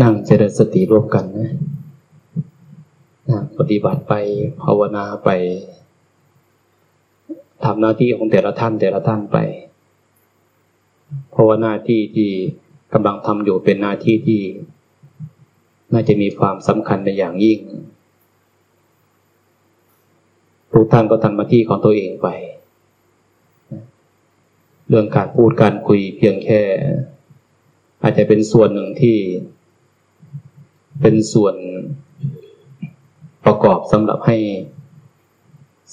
นั่งเจริญสติร่วมกันนะปฏิบัติไปภาวนาไปทำหน้าที่ของแต่ละท่านแต่ละท่านไป เพราะว่าหน้าที่ที่กำลังทำอยู่เป็นหน้าที่ที่ น่าจะมีความสำคัญในอย่างยิ่งทุกท่านก็ทำหน้าที่ของตัวเองไป เรื่องการพูดการคุยเพียงแค่ อาจจะเป็นส่วนหนึ่งที่ เป็นส่วนประกอบสำหรับให้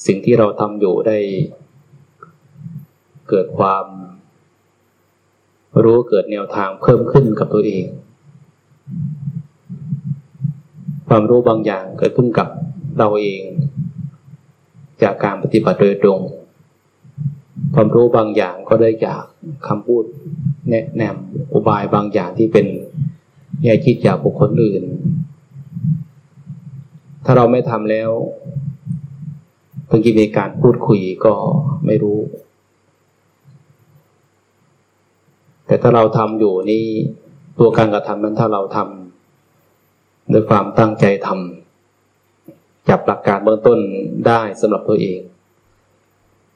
สิ่งที่เราทำอยู่ได้ เกิดความ รู้เกิดแนวทางเพิ่มขึ้นกับตัวเอง ความรู้บางอย่างเกิดขึ้นกับเราเอง จากการปฏิบัติโดยตรง ความรู้บางอย่างก็ได้จากคำพูดแนะนำอุบายบางอย่างที่เป็น แง่คิดจากบุคคลอื่น ถ้าเราไม่ทำแล้วบางทีมีการพูดคุยก็ไม่รู้ แต่ถ้าเราทำอยู่นี่ตัวการกระทำนั้นถ้าเราทำด้วยความตั้งใจทำจับหลักการเบื้องต้นได้สำหรับตัวเอง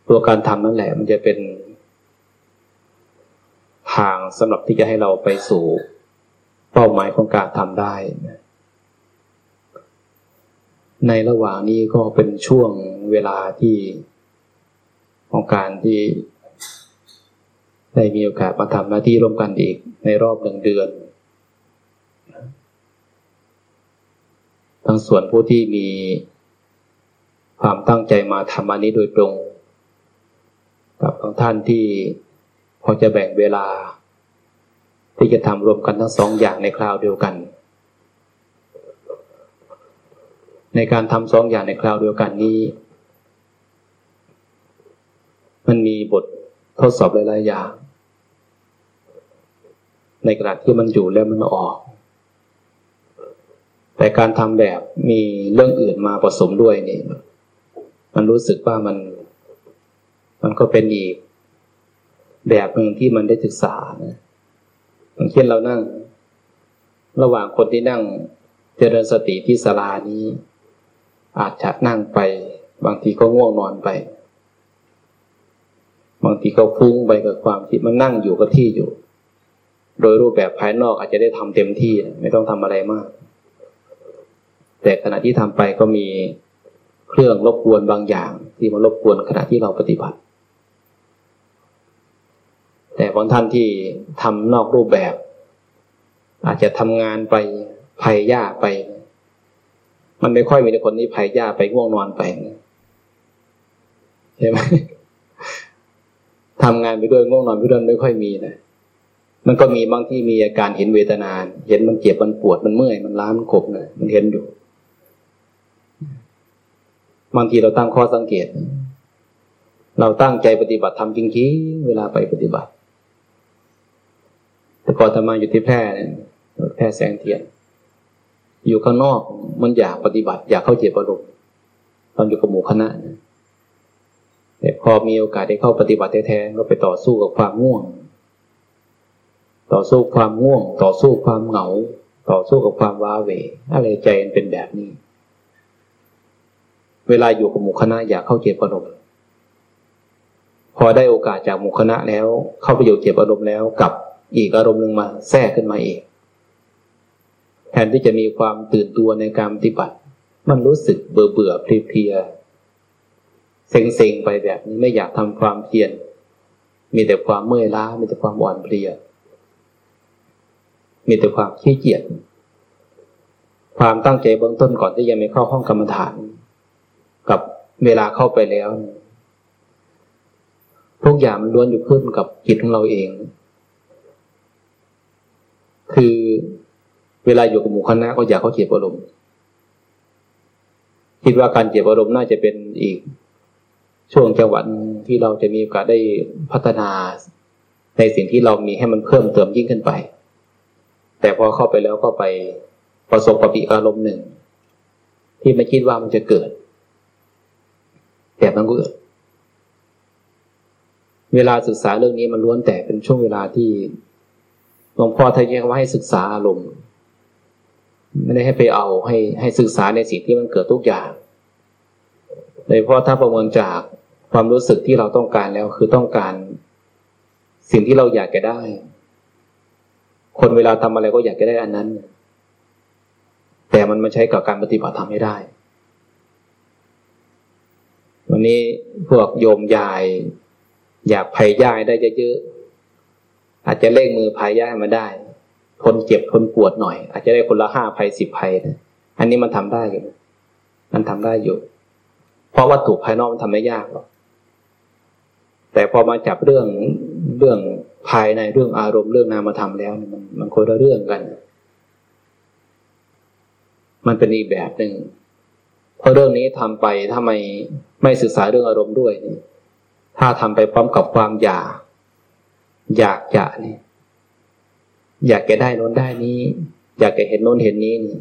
ตัวการทำนั่นแหละมันจะเป็นทางสำหรับที่จะให้เราไปสู่ เป้าหมายของการทำได้ ในระหว่างนี้ก็เป็นช่วงเวลาที่ของการที่ได้มีโอกาสมาทำหน้าที่ร่วมกันอีกในรอบหนึ่งเดือน ทั้งส่วนผู้ที่มีความตั้งใจมาทำอันนี้โดยตรง กับบางท่านที่พอจะแบ่งเวลา ที่จะทำรวมกันทั้งสองอย่างในคราวเดียวกัน ในการทำสองอย่างในคราวเดียวกันนี้ มันมีบททดสอบหลายๆอย่าง ในกระดาษที่มันอยู่แล้วมันออก แต่การทำแบบมีเรื่องอื่นมาผสมด้วยนี่ มันรู้สึกว่ามันมันก็เป็นอีก แบบหนึ่งที่มันได้ศึกษานะ เช่นเรานั่ง ระหว่างคนที่นั่งเจริญสติที่ศาลานี้ อาจจะนั่งไป บางทีก็ง่วงนอนไป บางทีก็ฟุ้งไปกับความคิดมันนั่งอยู่กับที่อยู่ โดยรูปแบบภายนอกอาจจะได้ทำเต็มที่ไม่ต้องทำอะไรมาก แต่ขณะที่ทำไปก็มีเครื่องรบกวนบางอย่าง ที่มารบกวนขณะที่เราปฏิบัติ แต่บางท่านที่ทำนอกรูปแบบ อาจจะทำงานไปภัยยากไป มันไม่ค่อยมีคนนี้ภัยยาไปง่วงนอนไปใช่ไหมทำงานไปด้วยง่วงนอนไปด้วยไม่ค่อยมีนะมันก็มีบางที่มีอาการเห็นเวทนา เห็นมันเจ็บมันปวดมันเมื่อยมันล้ามันขบนะมันเห็นอยู่บางทีเราตั้งข้อสังเกต เราตั้งใจปฏิบัติทำจริงๆเวลาไปปฏิบัติ ก่อนทำมาอยู่ที่แพร่เนี่ยแพร่แสงเทียน อยู่ข้างนอกมันอยากปฏิบัติ อยากเข้าเจ็บอารมณ์ตอนอยู่กับหมู่คณะนะแต่พอมีโอกาสได้เข้าปฏิบัติแท้ๆก็ไปต่อสู้กับความง่วง ต่อสู้ความง่วง ต่อสู้ความเหงา ต่อสู้กับความว้าเหวอะไรใจมันเป็นแบบนี้ เวลาอยู่กับหมู่คณะอยากเข้าเจ็บอารมณ์พอได้โอกาสจากหมู่คณะแล้ว เข้าไปอยู่เจ็บอารมณ์แล้วกับ อีกอารมณ์หนึ่งมาแทรกขึ้นมาอีก แทนที่จะมีความตื่นตัวในการปฏิบัติ มันรู้สึกเบื่อเบื่อเพลียเพียเซ็งๆไปแบบนี้ไม่อยากทำความเพียรมีแต่ความเมื่อยล้า มีแต่ความอ่อนเพลีย มีแต่ความขี้เกียจความตั้งใจเบื้องต้นก่อนที่ยังไม่เข้าห้องกรรมฐาน กับเวลาเข้าไปแล้วทุกอย่างมันล้วนอยู่ขึ้นกับจิตของเราเอง คือเวลาอยู่กับหมู่คณะก็อยากเขาเจ็บอารมณ์คิดว่าการเจ็บอารมณ์น่าจะเป็นอีกช่วงจังหวะที่เราจะมีโอกาสได้พัฒนาในสิ่งที่เรามีให้มันเพิ่มเติมยิ่งขึ้นไป แต่พอเข้าไปแล้วก็ไปประสบกับอีกอารมณ์หนึ่ง ที่ไม่คิดว่ามันจะเกิด แต่มันก็เกิด เวลาศึกษาเรื่องนี้มันล้วนแต่เป็นช่วงเวลาที่ หลวงพ่อท่านเรียกว่าให้ศึกษาอารมณ์ไม่ได้ให้ไปเอาให้ให้ศึกษาในสิ่งที่มันเกิดทุกอย่างโดยเพราะถ้าประเมินจากความรู้สึกที่เราต้องการแล้วคือต้องการสิ่งที่เราอยากจะได้ คนเวลาทำอะไรก็อยากจะได้อันนั้น แต่มันมาใช้กับการปฏิบัติทำไม่ได้ วันนี้พวกโยมยาย อยากพายยายได้เยอะ อาจจะเล่งมือพายย่ายมาได้ ทนเจ็บทนปวดหน่อย อาจจะได้คนละห้าภัยสิบภัยนะอันนี้มันทำได้อยู่ มันทำได้อยู่ เพราะวัตถุภายนอกมันทำไม่ยากหรอก แต่พอมาจับเรื่องเรื่องภายในเรื่องอารมณ์เรื่องนามธรรมแล้ว มันมันคนละเรื่องกัน มันเป็นอีกแบบหนึ่งเพราะเรื่องนี้ทำไปถ้าไม่ไม่ศึกษาเรื่องอารมณ์ด้วยนี่ถ้าทำไปพร้อมกับความอยาก อยากจะนี่อยากแกได้น้นได้นี้ อยากแกเห็นโน้นเห็นนี้นี่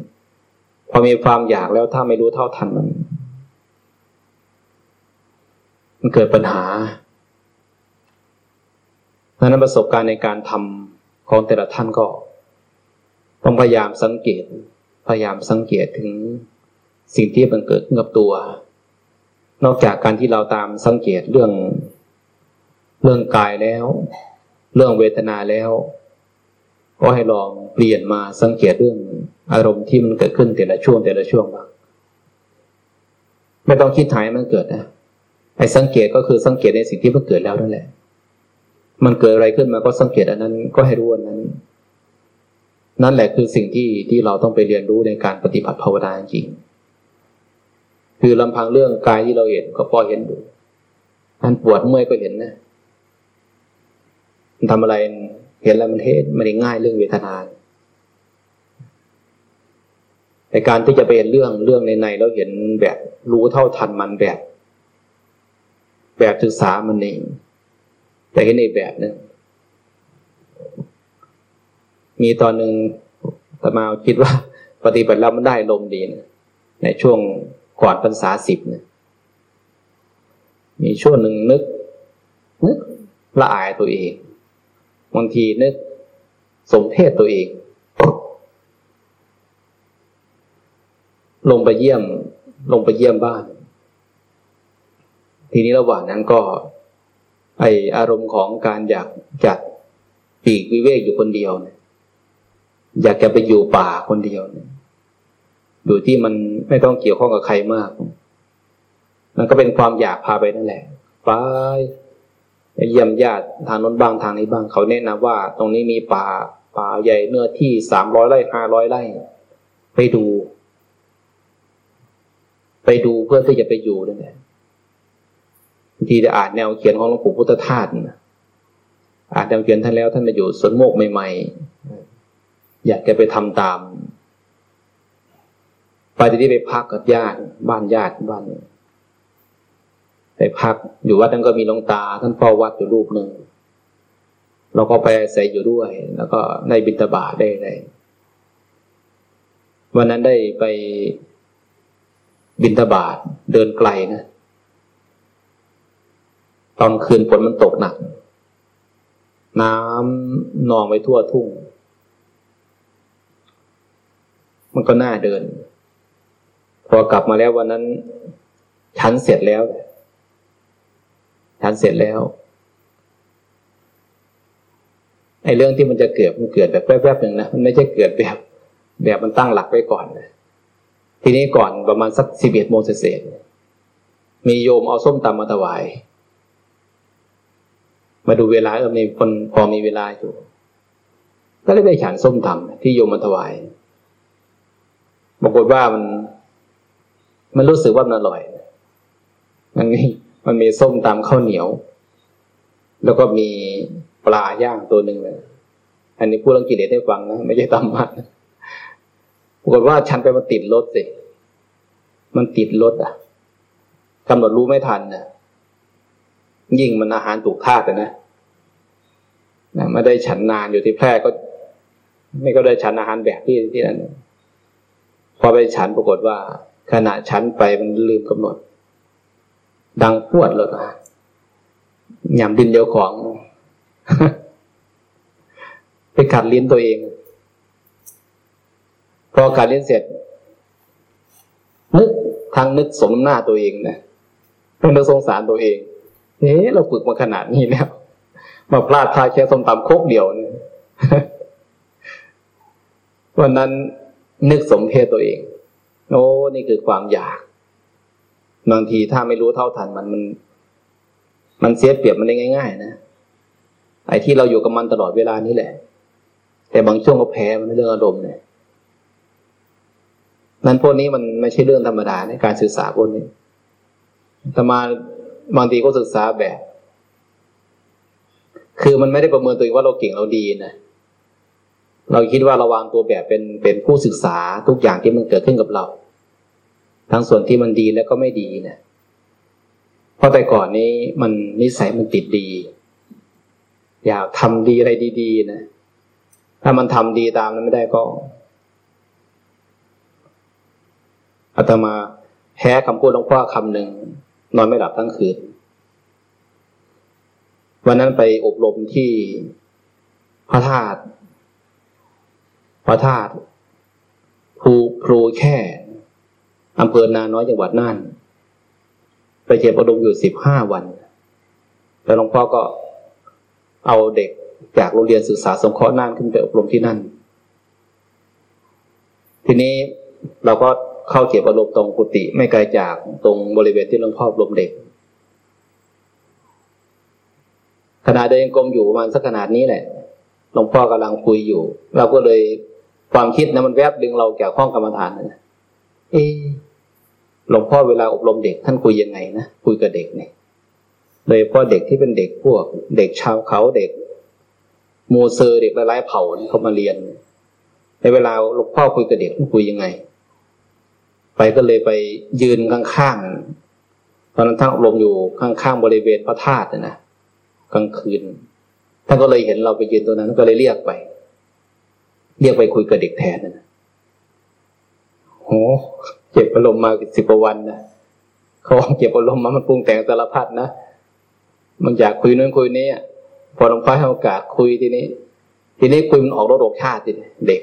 พอมีความอยากแล้วถ้าไม่รู้เท่าทันมัน มันเกิดปัญหาดังนั้นประสบการณ์ในการทำของแต่ละท่านก็ต้องพยายามสังเกต พยายามสังเกตถึงสิ่งที่มันเกิดขึ้นกับตัว นอกจากการที่เราตามสังเกตเรื่องเรื่องกายแล้ว เรื่องเวทนาแล้ว ก็ให้ลองเปลี่ยนมาสังเกตเรื่องอารมณ์ที่มันเกิดขึ้นแต่ละช่วงแต่ละช่วงบ้างไม่ต้องคิดถ่ายมันเกิดนะไอ้สังเกตก็คือสังเกตในสิ่งที่มันเกิดแล้วนั่นแหละ มันเกิดอะไรขึ้นมาก็สังเกตอันนั้นก็ให้รู้อันนั้น นั่นแหละคือสิ่งที่ที่เราต้องไปเรียนรู้ในการปฏิบัติภาวนาจริง คือลำพังเรื่องกายที่เราเห็นก็พอเห็นดูอันปวดเมื่อยก็เห็นนะ ทำอะไรเห็นแล้วมันเทศไม่ได้ง่ายเรื่องเวทนาแต่การที่จะไปเห็นเรื่องเรื่องในในแล้วเห็นแบบรู้เท่าทันมันแบบ แบบศึกษามันเอง แต่เห็นในแบบนึงมีตอนหนึ่งตมาคิดว่า ปฏิบัติแล้วมันได้ลมดีนะในช่วงก่อนพรรษาสิบเนี่ยมีช่วงหนึ่งนึกนึกละอายตัวเอง บางทีนึกสมเพศตัวเอง ลงไปเยี่ยม ลงไปเยี่ยมบ้าน ทีนี้ระหว่างนั้นก็ไออารมณ์ของการอยากจัดปีกวิเวกอยู่คนเดียวเนี่ยอยากจะไปอยู่ป่าคนเดียวเนี่ยอยู่ที่มันไม่ต้องเกี่ยวข้องกับใครมาก มันก็เป็นความอยากพาไปนั่นแหละ ไป เยี่ยมญาติทางน้นบ้างทางนี้บ้างเขาแนะนำว่า ตรงนี้มีป่าป่าใหญ่เนื้อที่สามร้อยไร่ห้าร้อยไร่ ไปดู ไปดูเพื่อที่จะไปอยู่นั่นแหละบางทีจะอ่านแนวเขียนของหลวงปู่พุทธทาสอ่านแนวเขียนท่านแล้วท่านมาอยู่สวนโมกใหม่ๆ อยากจะไปทำตาม ไปที่ไปพักกับญาติบ้านญาติบ้านไป พักอยู่วัดนั้นก็มีหลวงตา ท่านเฝ้าวัดอยู่รูปหนึ่งเราก็ไปใส่อยู่ด้วย แล้วก็ได้บิณฑบาตได้เลยวันนั้นได้ไปบิณฑบาตเดินไกลนะตอนคืนฝนมันตกหนัก น้ำนองไปทั่วทุ่ง มันก็น่าเดิน พอกลับมาแล้ววันนั้น ชั้นเสร็จแล้ว ฉันเสร็จแล้วไอ้เรื่องที่มันจะเกิดมันเกิดแบบแวบๆหนึ่งนะมันไม่ใช่เกิดแบบแบบมันตั้งหลักไว้ก่อนนะทีนี้ก่อนประมาณสักสิบเอ็ดโมงเศษมีโยมเอาส้มตำมาถวาย มาดูเวลาเออมีคนพอมีเวลาอยู่ ก็เลยไปฉันส้มตำที่โยมมาถวายปรากฏว่ามัน มันรู้สึกว่ามันอร่อย มันนี่ มันมีส้มตำข้าวเหนียว แล้วก็มีปลาย่างตัวหนึ่งเลย อันนี้พูดเรื่องกิเลสให้ฟังนะไม่ใช่ตำมันปรากฏว่าฉันไปมาติดรถสิ มันติดรถอะกำหนดรู้ไม่ทันนะยิ่งมันอาหารถูกธาตุนะนะไม่ได้ฉันนานอยู่ที่แพร่ก็ ไม่ก็ได้ฉันอาหารแบบที่ที่นั่นพอไปฉันปรากฏว่า ขณะฉันไปมันลืมกำหนด ดังพวดเลยหยำดินเดียวของ ไปกัดลิ้นตัวเอง พอการเรียนเสร็จ นึกทางนึกสมน้ำหน้าตัวเองนะทั้งนึกสงสารตัวเองเอ๊ะเราฝึกมาขนาดนี้แล้วมาพลาดพลาดแค่สมตำโคกเดียวเนี่ยวันนั้นนึกสมเพศตัวเอง โอ้ นี่คือความอยาก บางทีถ้าไม่รู้เท่าทันมันมัน มันเสียเปรียบมันได้ง่าย ๆ นะไอ้ที่เราอยู่กับมันตลอดเวลานี้แหละ แต่บางช่วงก็แพ้มันเรื่องอารมณ์เนี่ยนั้นพวกนี้มันไม่ใช่เรื่องธรรมดาในการศึกษาพวกนี้ธรรมาบางทีก็ศึกษาแบบ คือมันไม่ได้ประเมินตัวเองว่าเราเก่งเราดีนะ เราคิดว่าเราวางตัวแบบเป็นเป็นผู้ศึกษาทุกอย่างที่มันเกิดขึ้นกับเรา ทั้งส่วนที่มันดีและก็ไม่ดีเนะเพราะแต่ก่อนนี้มันนิสัยมันติดดี อยากทำดีอะไรดี ๆ นะ ถ้ามันทำดีตามนั้นไม่ได้ก็อาตมาแพ้คำพูดหลวงพ่อคำหนึ่งนอนไม่หลับทั้งคืน วันนั้นไปอบรมที่พระธาตุพระธาตุภูพลูแค่ อำเภอนาน้อยจังหวัดน่าน ไปเจ็บอบรมอยู่สิบห้าวัน แล้วหลวงพ่อก็เอาเด็กจากโรงเรียนศึกษาสงเคราะห์น่านขึ้นไปอบรมที่นั่น ทีนี้เราก็เข้าเก็บอารมณ์ตรงกุฏิไม่ไกลจากตรงบริเวณที่หลวงพ่ออบรมเด็กขณะเดินกรมอยู่ประมาณสักขนาดนี้แหละหลวงพ่อกำลังคุยอยู่ เราก็เลยความคิดนะมันแวบดึงเราแก่ห้องกรรมฐานนะ เอหลวงพ่อเวลาอบรมเด็กท่านคุยยังไงนะคุยกับเด็กเนี่ยโดยเฉพาะเด็กที่เป็นเด็กพวก เด็กชาวเขาเด็กมูเซอร์เด็กหลายๆเผ่าเขามาเรียน ในเวลาหลวงพ่อคุยกับเด็กท่านคุยยังไง ไปก็เลยไปยืนข้างๆตอนนั้นท่านอบรมอยู่ข้างๆบริเวณพระธาตุนะกลางคืนท่านก็เลยเห็นเราไปยืนตัวนั้นก็เลยเรียกไป เรียกไปคุยกับเด็กแทนนะ หเก็บอารมณ์มาสิบกว่าวันนะเขาเก็บอารมณ์มามันปรุงแต่งสารพัดนะมันอยากคุยนู้นคุยนี้พอหลวงพ่อให้โอกาสคุยทีนี้ ทีนี้คุยมันออกรถกชาติเด็ก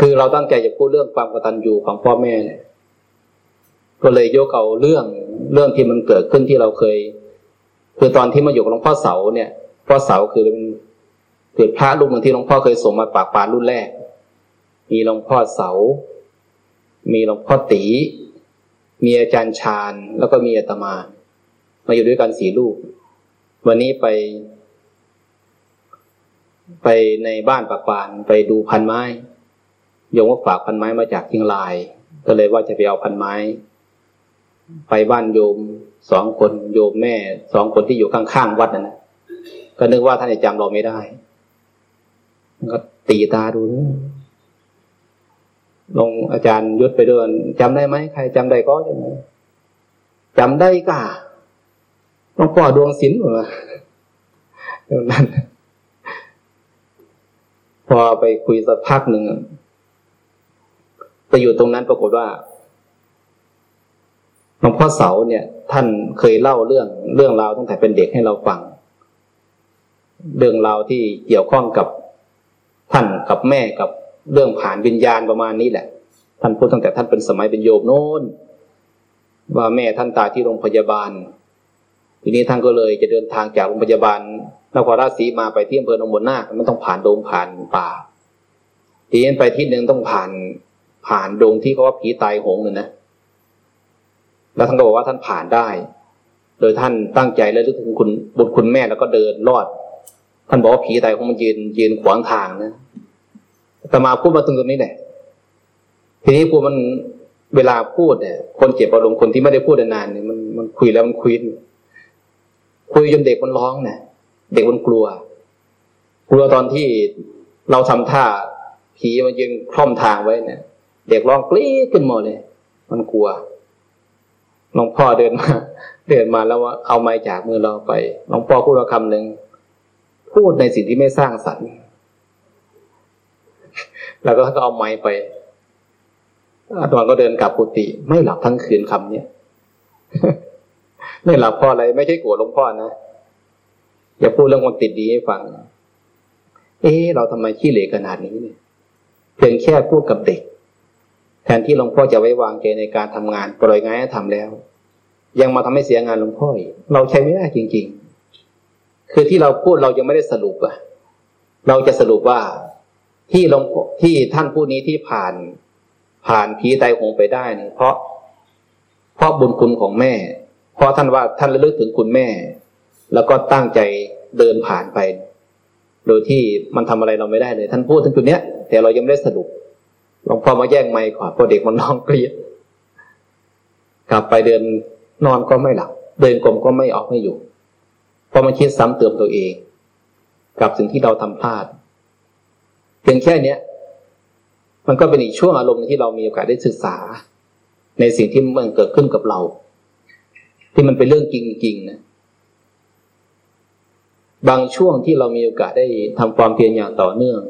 คือเราตั้งใจจะพูดเรื่องความกตัญญูของพ่อแม่เนี่ยก็เลยยกเอาเรื่องเรื่องที่มันเกิดขึ้นที่เราเคย คือตอนที่มาอยู่กับหลวงพ่อเสาเนี่ยพ่อเสาคือเป็นเกิดพระรูปหนึ่งที่หลวงพ่อเคยส่งมาปากปานรุ่นแรก มีหลวงพ่อเสา มีหลวงพ่อตีมีอาจารย์ชาญแล้วก็มีอาตมา มาอยู่ด้วยกันสี่รูปวันนี้ไป ไปในบ้านปากปานไปดูพันไม้โยมก็ฝากพันไม้มาจากเชียงราย ก็เลยว่าจะไปเอาพันไม้ ไปบ้านโยมสองคนโยมแม่สองคนที่อยู่ข้างๆวัดนั่นนะก็นึกว่าท่านจะจำเราไม่ได้ก็ตีตาดู ลงอาจารย์ยุดไปเดินจำได้ไหมใครจำได้ก็จำจำได้ก่ะหลวงพ่อดวงศิลป์เหรอนั่นพอไปคุยสักพักหนึ่งไปอยู่ตรงนั้นปรากฏว่าหลวงพ่อเสาเนี่ย ท่านเคยเล่าเรื่องเรื่องราวตั้งแต่เป็นเด็กให้เราฟัง เรื่องราวที่เกี่ยวข้องกับท่านกับแม่กับ เรื่องผ่านวิญญาณประมาณนี้แหละ ท่านพูดตั้งแต่ท่านเป็นสมัยเป็นโยมโน้นว่าแม่ท่านตายที่โรงพยาบาล ทีนี้ท่านก็เลยจะเดินทางจากโรงพยาบาลนครราชสีมาไปที่อำเภอหนองบัวนาคมันต้องผ่านโดงผ่านป่า ทีนี้ไปที่หนึ่งต้องผ่านผ่านโดงที่เขาว่าผีตายโหงเลยนะแล้วท่านก็บอกว่าท่านผ่านได้ โดยท่านตั้งใจและลึกถึงคุณบุญคุณแม่แล้วก็เดินรอด ท่านบอกว่าผีตายคงมันยืนยืนขวางทางนะ ต่มาพูดมาตรงตรงนี้แหละทีนี้พวมันเวลาพูดเนี่ย คนเจ็บอารมณ์คนที่ไม่ได้พูดนานเนี่ยมันมันคุยแล้วมันคุยคุยจนเด็กมันร้องเนี่ยเด็กมันกลัว กลัวตอนที่เราทำท่าผีมันยืนคล่อมทางไว้เนี่ยเด็กร้องกรี๊ดขึ้นหมดเลย มันกลัวหลวงพ่อเดินมาเดินมาแล้วว่าเอาไม้จากมือเราไปหลวงพ่อพูดว่าคำหนึ่งพูดในสิ่งที่ไม่สร้างสรรค์ แล้วก็เอาไม้ไปอาตมาก็เดินกลับกุฏิไม่หลับทั้งคืนคำเนี้ยไม่หลับเพราะอะไร ไม่ใช่กลัวหลวงพ่อนะอย่าพูดเรื่องคนติดดีให้ฟัง เอ๊เราทำไมขี้เหร่ขนาดนี้เนี่ยเพียงแค่พูดกับเด็ก แทนที่หลวงพ่อจะไว้วางใจในการทำงานปล่อยงานให้ทำแล้ว ยังมาทำให้เสียงานหลวงพ่อเราใช้ไม่ได้จริง ๆ คือที่เราพูดเรายังไม่ได้สรุปอะเราจะสรุปว่า ที่ลงที่ท่านผู้นี้ที่ผ่าน ผ่านผีไตหงไปได้เนี่ยเพราะ เพราะบุญคุณของแม่ เพราะท่านว่าท่านระลึกถึงคุณแม่ แล้วก็ตั้งใจเดินผ่านไป โดยที่มันทำอะไรเราไม่ได้เลย ท่านพูดถึงจุดเนี้ย แต่เรายังไม่ได้สรุปหลวงพ่อมาแย่งไมค์ก่อนพอเด็กมันน้องเกลียดกลับไปเดินนอนก็ไม่หลับเดินกลมก็ไม่ออกไม่อยู่เพราะมันคิดซ้ำเติมตัวเอง กับสิ่งที่เราทำพลาด เพียงแค่เนี้ยมันก็เป็นอีกช่วงอารมณ์ที่เรามีโอกาสได้ศึกษา ในสิ่งที่มันเกิดขึ้นกับเรา ที่มันเป็นเรื่องจริงๆนะบางช่วงที่เรามีโอกาสได้ทำความเพียรอย่างต่อเนื่อง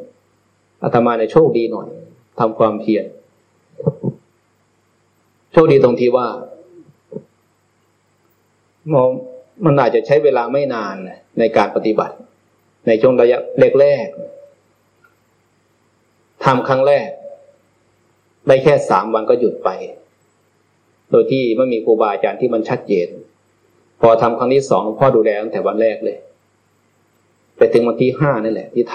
อาตมาในโชคดีหน่อยทำความเพียรโชคดีตรงที่ว่ามันอาจจะใช้เวลาไม่นานในการปฏิบัติ ในช่วงระยะแรกๆ ทำครั้งแรก ได้แค่สามวันก็หยุดไป โดยที่ไม่มีครูบาอาจารย์ที่มันชัดเจน พอทำครั้งที่สองพ่อดูแลตั้งแต่วันแรกเลยไปถึงวันที่ห้านั่นแหละ ที่ท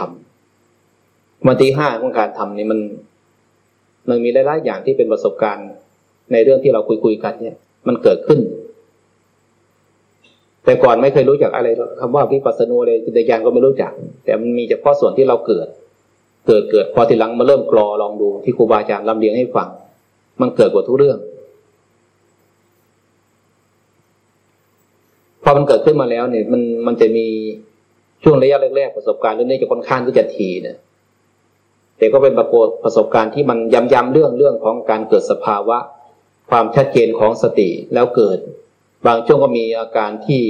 ำวันที่ห้าของการทำนี่มันมันมีหลายๆอย่างที่เป็นประสบการณ์ ในเรื่องที่เราคุยคุยกันเนี่ย มันเกิดขึ้น แต่ก่อนไม่เคยรู้จักอะไรคำว่าวิปัสสนูเลยจิตญาณก็ไม่รู้จัก แต่มันมีเฉพาะส่วนที่เราเกิด เกิดเกิดพอทีหลังมาเริ่มกรอลองดูที่ครูบาอาจารย์ลำเลียงให้ฟังมันเกิดกว่าทุกเรื่อง พอมันเกิดขึ้นมาแล้วเนี่ย มันมันจะมีช่วงระยะแรกๆประสบการณ์เรื่องนี้จะค่อนข้างที่จะทีเนะแต่ก็เป็นปรากฏประสบการณ์ที่มันย้ำๆเรื่องเรื่องของการเกิดสภาวะ ความชัดเจนของสติแล้วเกิด บางช่วงก็มีอาการที่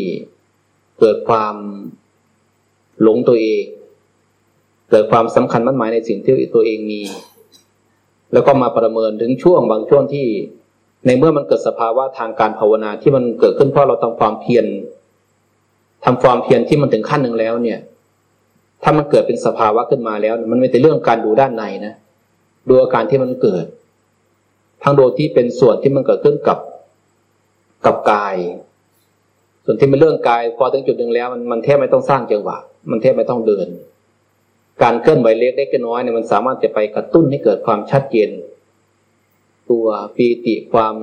เกิดความหลงตัวเอง เกิดความสำคัญมั่นหมายในสิ่งที่ตัวเองมี แล้วก็มาประเมินถึงช่วงบางช่วงที่ ในเมื่อมันเกิดสภาวะทางการภาวนาที่มันเกิดขึ้นเพราะเราทำความเพียรทำความเพียรที่มันถึงขั้นหนึ่งแล้วเนี่ย ถ้ามันเกิดเป็นสภาวะขึ้นมาแล้ว มันไม่ใช่เรื่องการดูด้านในนะดูอาการที่มันเกิด ทั้งโดที่เป็นส่วนที่มันเกิดขึ้นกับกับกาย ส่วนที่เป็นเรื่องกายพอถึงจุดหนึ่งแล้ว มันมันแทบไม่ต้องสร้างจังหวะมันแทบไม่ต้องเดิน การเคลื่อนไหวเล็กเล็กน้อยเนี่ยมันสามารถจะไปกระตุ้นให้เกิดความชัดเจน ตัวปีติความ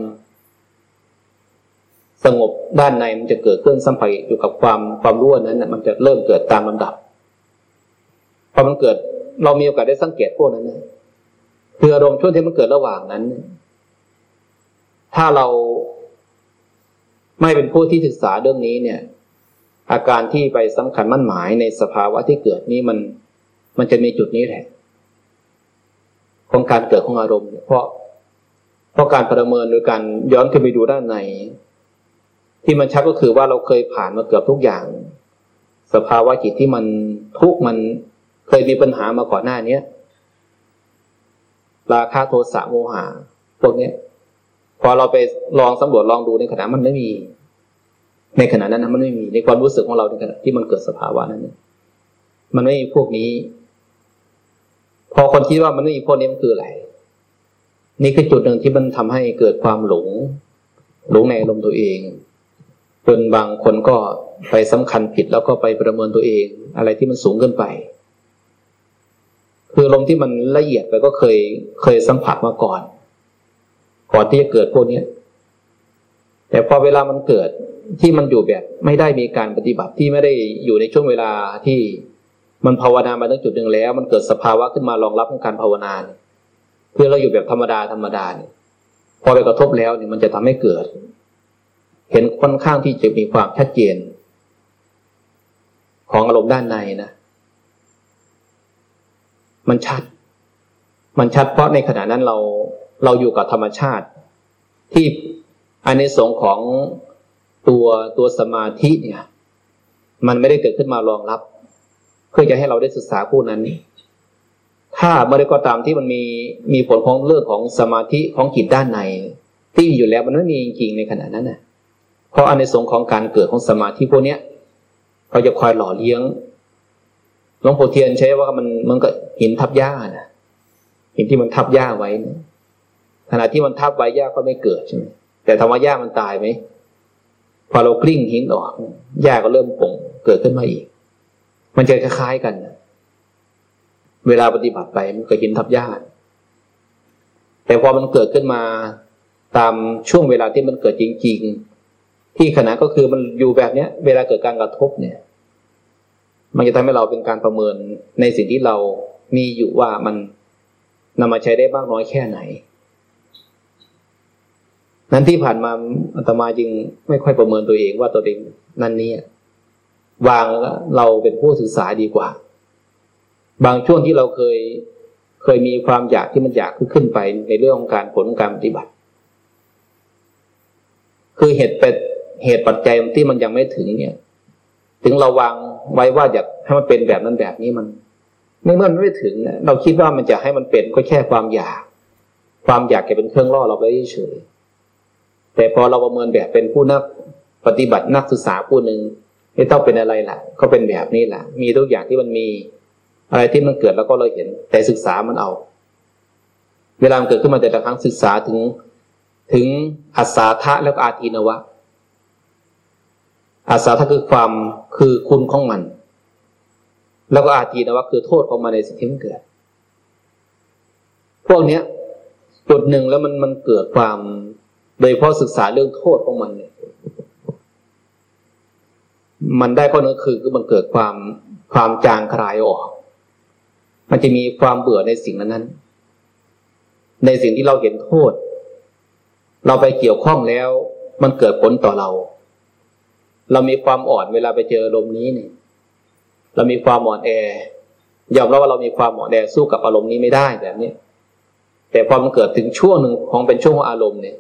สงบด้านในมันจะเกิดเครื่องสัมผัสอยู่กับความความรู้นั้นนะมันจะเริ่มเกิดตามลำดับพอมันเกิดเรามีโอกาสได้สังเกตพวกนั้นนะคืออารมณ์ช่วงที่มันเกิดระหว่างนั้น ถ้าเราไม่เป็นผู้ที่ศึกษาเรื่องนี้เนี่ย อาการที่ไปสำคัญมั่นหมายในสภาวะที่เกิดนี้มัน มันจะมีจุดนี้แหละ ของการเกิดของอารมณ์เพราะเพราะการประเมินโดยการย้อนขึ้นไปดูด้านใน ที่มันชัดก็คือว่าเราเคยผ่านมาเกือบทุกอย่าง สภาวะจิตที่มันทุกมันเคยมีปัญหามาก่อนหน้าเนี้ยราคาโทสะโมหะพวกเนี้ยพอเราไปลองสำรวจลองดูในขณะมันไม่มี ในขณะนั้นนะมันไม่มีในความรู้สึกของเราในขณะที่มันเกิดสภาวะนั้นมันไม่มีพวกนี้ พอคนคิดว่ามันไม่มีพวกนี้มันคืออะไรนี่คือจุดหนึ่งที่มันทำให้เกิดความหลง หลงในอารมณ์ตัวเอง จนบางคนก็ไปสำคัญผิดแล้วก็ไปประเมินตัวเอง อะไรที่มันสูงเกินไป คือลมที่มันละเอียดไปก็เคยเคยสัมผัสมาก่อน ก่อนที่จะเกิดพวกนี้แต่พอเวลามันเกิดที่มันอยู่แบบ ไม่ได้มีการปฏิบัติที่ไม่ได้อยู่ในช่วงเวลาที่ มันภาวนามาตั้งจุดหนึ่งแล้ว มันเกิดสภาวะขึ้นมารองรับของการภาวนาเพื่อเราอยู่แบบธรรมดาธรรมดาเนี่ยพอไปกระทบแล้วเนี่ยมันจะทำให้เกิด เห็นค่อนข้างที่จะมีความชัดเจน ของอารมณ์ด้านในนะ มันชัด มันชัดเพราะในขณะนั้นเราเราอยู่กับธรรมชาติ ที่อันในสงของตัวตัวสมาธิเนี่ย มันไม่ได้เกิดขึ้นมารองรับ พื่อจะให้เราได้ศึกษาผู้นั้น ถ้าเมื่อใดก็ตามที่มันมีมีผลของเรื่องของสมาธิของจิตด้านในที่อยู่แล้วมันไม่มีจริงในขณะนั้นนะเพราะอันในสงของการเกิดของสมาธิพวกเนี้ยเขาจะคอยหล่อเลี้ยงหลวงปู่เทียนใช้ว่ามันมันก็หินทับหญ้านะหินที่มันทับหญ้าไว้ขณะที่มันทับไว้หญ้าก็ไม่เกิดใช่ไหมแต่ธรรมะหญ้ามันตายไหมพอเรากลิ้งหินออกหญ้าก็เริ่มป่งเกิดขึ้นมาอีก มันจะคล้ายๆกัน เวลาปฏิบัติไปมันก็หินทับหญ้าแต่พอมันเกิดขึ้นมาตามช่วงเวลาที่มันเกิดจริง ๆ ที่ขณะก็คือมันอยู่แบบเนี้ย เวลาเกิดการกระทบเนี่ย มันจะทำให้เราเป็นการประเมินในสิ่งที่เรามีอยู่ว่ามันนำมาใช้ได้บ้างน้อยแค่ไหน นั้นที่ผ่านมาอาตมาจึงไม่ค่อยประเมินตัวเองว่าตัวเองนั่นนี่ วางเราเป็นผู้ศึกษาดีกว่า บางช่วงที่เราเคยเคยมีความอยากที่มันอยากขึ้นไปในเรื่องของการผลการปฏิบัติ คือเหตุเป็นเหตุปัจจัยที่มันยังไม่ถึงเนี่ย ถึงเราวางไว้ว่าอยากให้มันเป็นแบบนั้นแบบนี้มันเมื่อมันไม่ถึงเราคิดว่ามันจะให้มันเป็นก็แค่ความอยาก ความอยากจะเป็นเครื่องล่อเราไปเฉยแต่พอเราประเมินแบบเป็นผู้นักปฏิบัตินักศึกษาผู้หนึ่ง ไม่ต้องเป็นอะไรล่ะ ก็เป็นแบบนี้แหละมีทุกอย่างที่มันมี อะไรที่มันเกิดแล้วก็เราเห็น แต่ศึกษามันเอา เวลามันเกิดขึ้นมาแต่ละครั้งศึกษาถึง ถึงอัศาทะแล้วก็อาทีนวะอาสาทะคือความคือคุณของมัน แล้วก็อาทีนวะคือโทษของมันในสิ่งที่มันเกิด พวกเนี้ยจุดหนึ่งแล้วมันมันเกิดความ โดยเพราะศึกษาเรื่องโทษของมันเนี่ย มันได้ข้อนึงคือคือมันเกิดความความจางคลายออก มันจะมีความเบื่อในสิ่งนั้น ในสิ่งที่เราเห็นโทษ เราไปเกี่ยวข้องแล้ว มันเกิดผลต่อเรา เรามีความอ่อนเวลาไปเจออารมณ์นี้เนี่ย เรามีความอ่อนแอยอมรับว่าเรามีความอ่อนแอสู้กับอารมณ์นี้ไม่ได้แบบนี้แต่พอมันเกิดถึงช่วงหนึ่งของเป็นช่วงของอารมณ์เนี่ย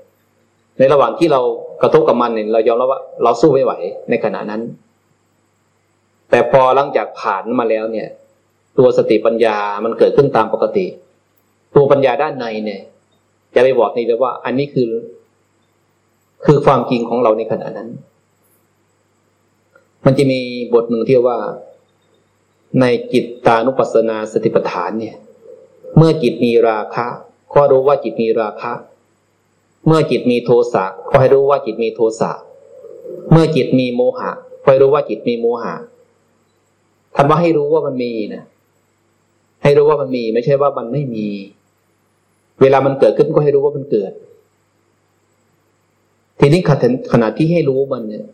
ในระหว่างที่เรากระทบกับมันเนี่ยเรายอมรับว่าเราสู้ไม่ไหวในขณะนั้น แต่พอหลังจากผ่านมาแล้วเนี่ย ตัวสติปัญญามันเกิดขึ้นตามปกติ ตัวปัญญาด้านในเนี่ย จะไปบอกนี่เลยว่า อันนี้คือ คือความจริงของเราในขณะนั้น มันจะมีบทหนึ่งที่ว่า ในจิตตานุปัสสนาสติปัฏฐานเนี่ย เมื่อจิตมีราคะก็รู้ว่าจิตมีราคะ เมื่อจิตมีโทสะก็ให้รู้ว่าจิตมีโทสะ เมื่อจิตมีโมหะก็ให้รู้ว่าจิตมีโมหะ ทำว่าให้รู้ว่ามันมีนะให้รู้ว่ามันมี ไม่ใช่ว่ามันไม่มี เวลามันเกิดขึ้นก็ให้รู้ว่ามันเกิด ทีนี้ขณะที่ให้รู้มันเนี่ย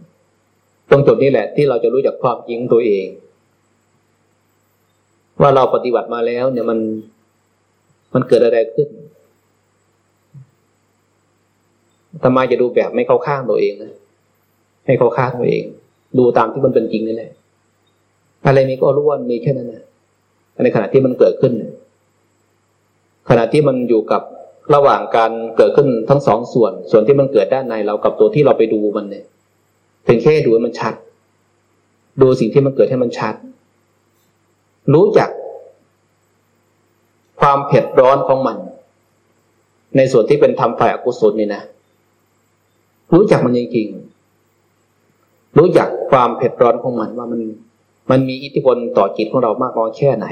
ตรงจุดนี้แหละ ที่เราจะรู้จักความจริงตัวเอง ว่าเราปฏิบัติมาแล้ว เนี่ยมันมันเกิดอะไรขึ้นทำไมจะดูแบบไม่เข้าข้างตัวเองนะให้เข้าข้างตัวเอง ดูตามที่มันเป็นจริงนี่แหละ อะไรมีก็รู้ว่ามีแค่นั้นนะในขณะที่มันเกิดขึ้น ขณะที่มันอยู่กับระหว่างการเกิดขึ้นทั้งสองส่วน ส่วนที่มันเกิดด้านในเรากับตัวที่เราไปดูมันเนี่ยเพียงแค่ดูมันชัด ดูสิ่งที่มันเกิดให้มันชัด รู้จัก ความเผ็ดร้อนของมัน ในส่วนที่เป็นธรรมฝ่ายอกุศลนี่นะรู้จักมันจริงๆรู้จักความเผ็ดร้อนของมันว่ามัน มันมีอิทธิพลต่อจิตของเรามากน้อยแค่ไหน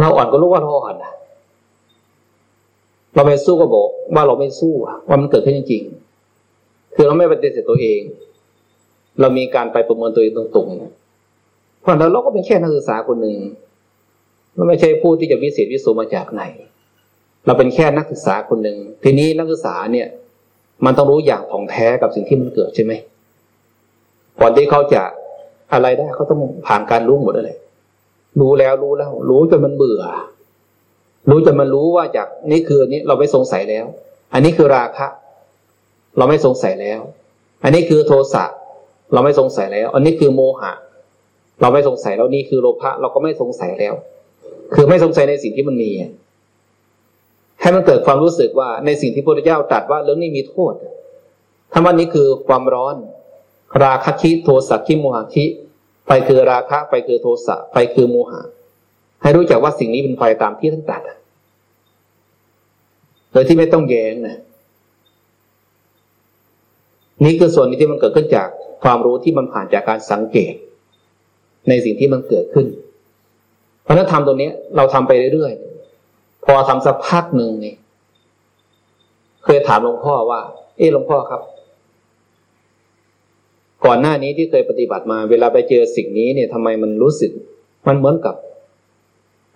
เราอ่อนก็รู้ว่าเราอ่อนนะเราไม่สู้ก็บอกว่าเราไม่สู้ว่ามันเกิดขึ้นจริงๆคือเราไม่ปฏิเสธตัวเอง เรามีการไปประเมินตัวเองตรงๆเพราะนั้นเราก็เป็นแค่นักศึกษาคนหนึ่งเราไม่ใช่ผู้ที่จะวิเศษวิโสมาจากไหน เราเป็นแค่นักศึกษาคนหนึ่งทีนี้นักศึกษาเนี่ย มันต้องรู้อย่างของแท้กับสิ่งที่มันเกิดใช่ไหม ก่อนที่เขาจะอะไรได้เขาต้องผ่านการรู้หมดเลยรู้แล้วรู้แล้ว รู้จนมันเบื่อ รู้จนมันรู้ว่าจากนี่คืออันนี้เราไม่สงสัยแล้ว อันนี้คือราคะ เราไม่สงสัยแล้ว อันนี้คือโทสะเราไม่สงสัยแล้ว อันนี้คือโมหะ เราไม่สงสัยแล้วนี่คือโลภะเราก็ไม่สงสัยแล้ว คือไม่สงสัยในสิ่งที่มันมีให้มันเกิดความรู้สึกว่าในสิ่งที่พระพุทธเจ้าตรัสว่าเรื่องนี้มีโทษถ้าวันนี้คือความร้อน ราคะคิโทสะคิโมหะคิไปคือราคะไปคือโทสะไปคือโมหะ ให้รู้จักว่าสิ่งนี้เป็นไฟตามที่ท่านตัดโดยที่ไม่ต้องแย้งนะนี่คือส่วนนี้ที่มันเกิดขึ้นจากความรู้ที่มันผ่านจากการสังเกต ในสิ่งที่มันเกิดขึ้น เพราะนั้นทำตรงนี้เราทำไปเรื่อยๆพอทำสักพักหนึ่งนี่เคยถามหลวงพ่อว่า เออหลวงพ่อครับ ก่อนหน้านี้ที่เคยปฏิบัติมา เวลาไปเจอสิ่งนี้เนี่ยทำไมมันรู้สึก มันเหมือนกับ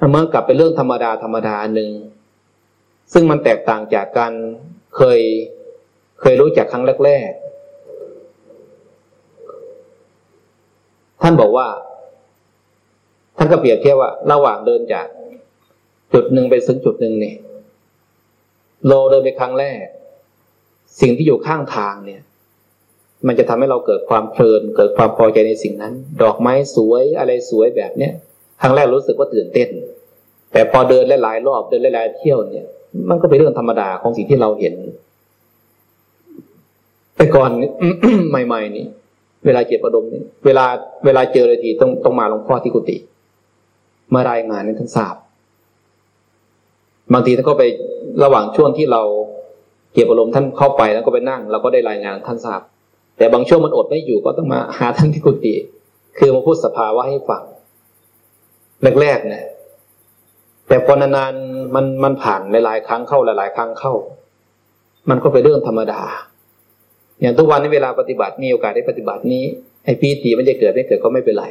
มันเหมือนกับเป็นเรื่องธรรมดาธรรมดาหนึ่งซึ่งมันแตกต่างจากการเคยเคยรู้จักครั้งแรกๆท่านบอกว่า ท่านก็เปรียบเทียบว่า ระหว่างเดินจากจุดหนึ่งไปถึงจุดหนึ่งเนี่ยโลเดินไปครั้งแรก สิ่งที่อยู่ข้างทางเนี่ย มันจะทำให้เราเกิดความเพลิน เกิดความพอใจในสิ่งนั้น ดอกไม้สวยอะไรสวยแบบเนี้ยครั้งแรกรู้สึกว่าตื่นเต้น แต่พอเดินหลายๆรอบเดินหลายๆเที่ยวเนี่ย มันก็เป็นเรื่องธรรมดาของสิ่งที่เราเห็น แต่ก่อนใหม่ ๆ นี่เวลาเจ็บอารมณ์นี่เวลาเวลาเจอเลยทีต้องต้องมาหลวงพ่อที่กุฏิมารายงานให้ท่านทราบบางทีท่านก็ไประหว่างช่วงที่เราเก็บอารมณ์ท่านเข้าไปแล้วก็ไปนั่งเราก็ได้รายงานท่านทราบ แต่บางช่วงมันอดไม่อยู่ก็ต้องมาหาท่านที่กุฏิคือมาพูดสภาวะให้ฟังแรกๆเนี่ยแต่พอนานๆมันมันผ่านหลายๆครั้งเข้าหลายๆ ครั้งเข้า มันก็เป็นเรื่องธรรมดา อย่างทุกวันในเวลาปฏิบัติมีโอกาสได้ปฏิบัตินี้ไอ้ปีติมันจะเกิดไม่เกิดก็ไม่เป็นไร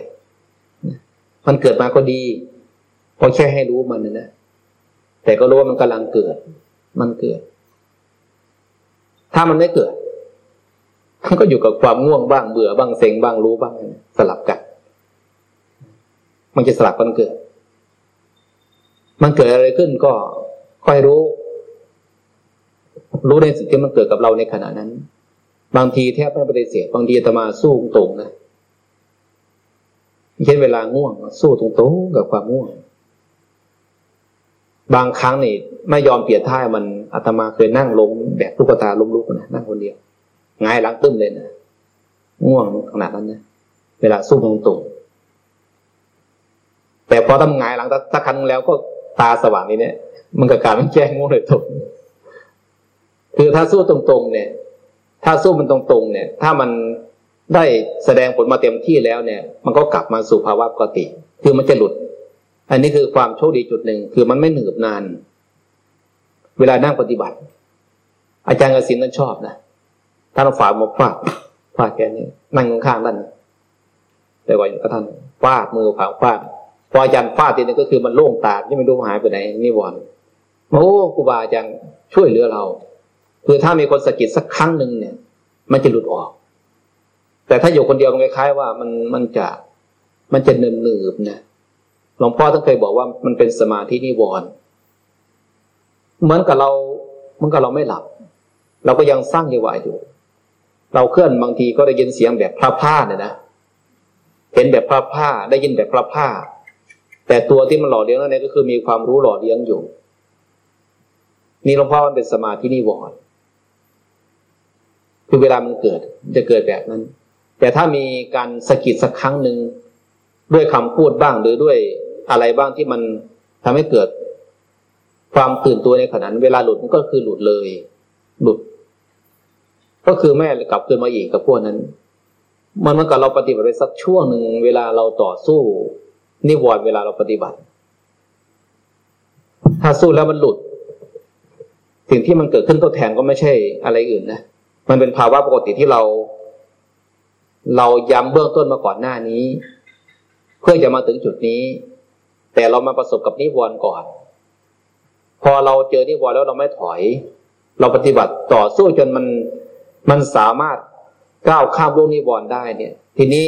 มันเกิดมาก็ดีพอแค่ให้รู้มันนะ แต่ก็รู้ว่ามันกำลังเกิด มันเกิด ถ้ามันไม่เกิด ก็อยู่กับความง่วงบ้างเบื่อบ้างเซ็งบ้างรู้บ้างสลับกัน มันจะสลับกันเกิด มันเกิดอะไรขึ้นก็ค่อยรู้ รู้ในสิ่งที่มันเกิดกับเราในขณะนั้น บางทีแทบไม่ปฏิเสธบางทีตมาสู้ตรงนะเช่นเวลาง่วง สู้ตรงๆกับความง่วง บางครั้งนี่ไม่ยอมเปลี่ยนท่ามันอาตมาเคยนั่งล้มแบบตุ๊กตาล้มลุกนะนั่งคนเดียว งายหลังตึ้มเลยนะง่วงขนาดนั้นนะเวลาสู้ตรงๆแต่พอทำงายหลังสักครั้งแล้วก็ตาสว่างนี่เนี่ย มันก็การมันแจ้งง่วงเลยตกคือถ้าสู้ตรงๆเนี่ย ถ้าสู้มันตรงๆเนี่ย ถ้ามันได้แสดงผลมาเต็มที่แล้วเนี่ย มันก็กลับมาสู่ภาวะปกติ คือมันจะหลุด อันนี้คือความโชคดีจุดหนึ่งคือมันไม่หนืบนาน เวลานั่งปฏิบัติ อาจารย์กสินนั้นชอบนะ ท่านฝามาฟาดฟาดแกนี่นั่งข้างๆท่านแต่ว่าก็ท่านฟาดมือผาฟาดพออาจารย์ฟาดทีนี้ก็คือมันโล่งตาที่ไม่รู้หายไปไหนนี่วอนโอ้ครูบาอาจารย์ช่วยเหลือเรา คือถ้ามีคนสะกิดสักครั้งหนึ่งเนี่ย มันจะหลุดออก แต่ถ้าอยู่คนเดียวมันคล้ายๆว่ามันมันจะมันจะเนินหนืบนะหลวงพ่อท่านเคยบอกว่ามันเป็นสมาธินิวรณ์เหมือนกับเราเหมือนกับเราไม่หลับ เราก็ยังสร้างยวายอยู่ เราเคลื่อนบางทีก็ได้ยินเสียงแบบพระผ้าเนี่ยนะเห็นแบบพระผ้าได้ยินแบบพระผ้า แต่ตัวที่มันหล่อเลี้ยงนั่นเองก็คือมีความรู้หล่อเลี้ยงอยู่นี่หลวงพ่อมันเป็นสมาธินิวรณ์คือเวลามันเกิดจะเกิดแบบนั้น แต่ถ้ามีการสะกิดสักครั้งหนึ่งด้วยคำพูดบ้างหรือด้วยอะไรบ้างที่มันทำให้เกิด ความตื่นตัวในขณะนั้นเวลาหลุดมันก็คือหลุดเลย หลุด ก็คือแม่กลับคืนมาอีกกับพวกนั้น มันมันกับเราปฏิบัติไปสักช่วงหนึ่งเวลาเราต่อสู้นิวรณ์เวลาเราปฏิบัติ ถ้าสู้แล้วมันหลุด สิ่งที่มันเกิดขึ้นทดแทนก็ไม่ใช่อะไรอื่นนะมันเป็นภาวะปกติที่เรา เราย้ำเบื้องต้นมาก่อนหน้านี้ เพื่อจะมาถึงจุดนี้ แต่เรามาประสบกับนิวรณ์ก่อน พอเราเจอนิวรณ์แล้วเราไม่ถอย เราปฏิบัติต่อสู้จนมัน มันสามารถก้าวข้ามโลกนิวรณ์ได้เนี่ย ทีนี้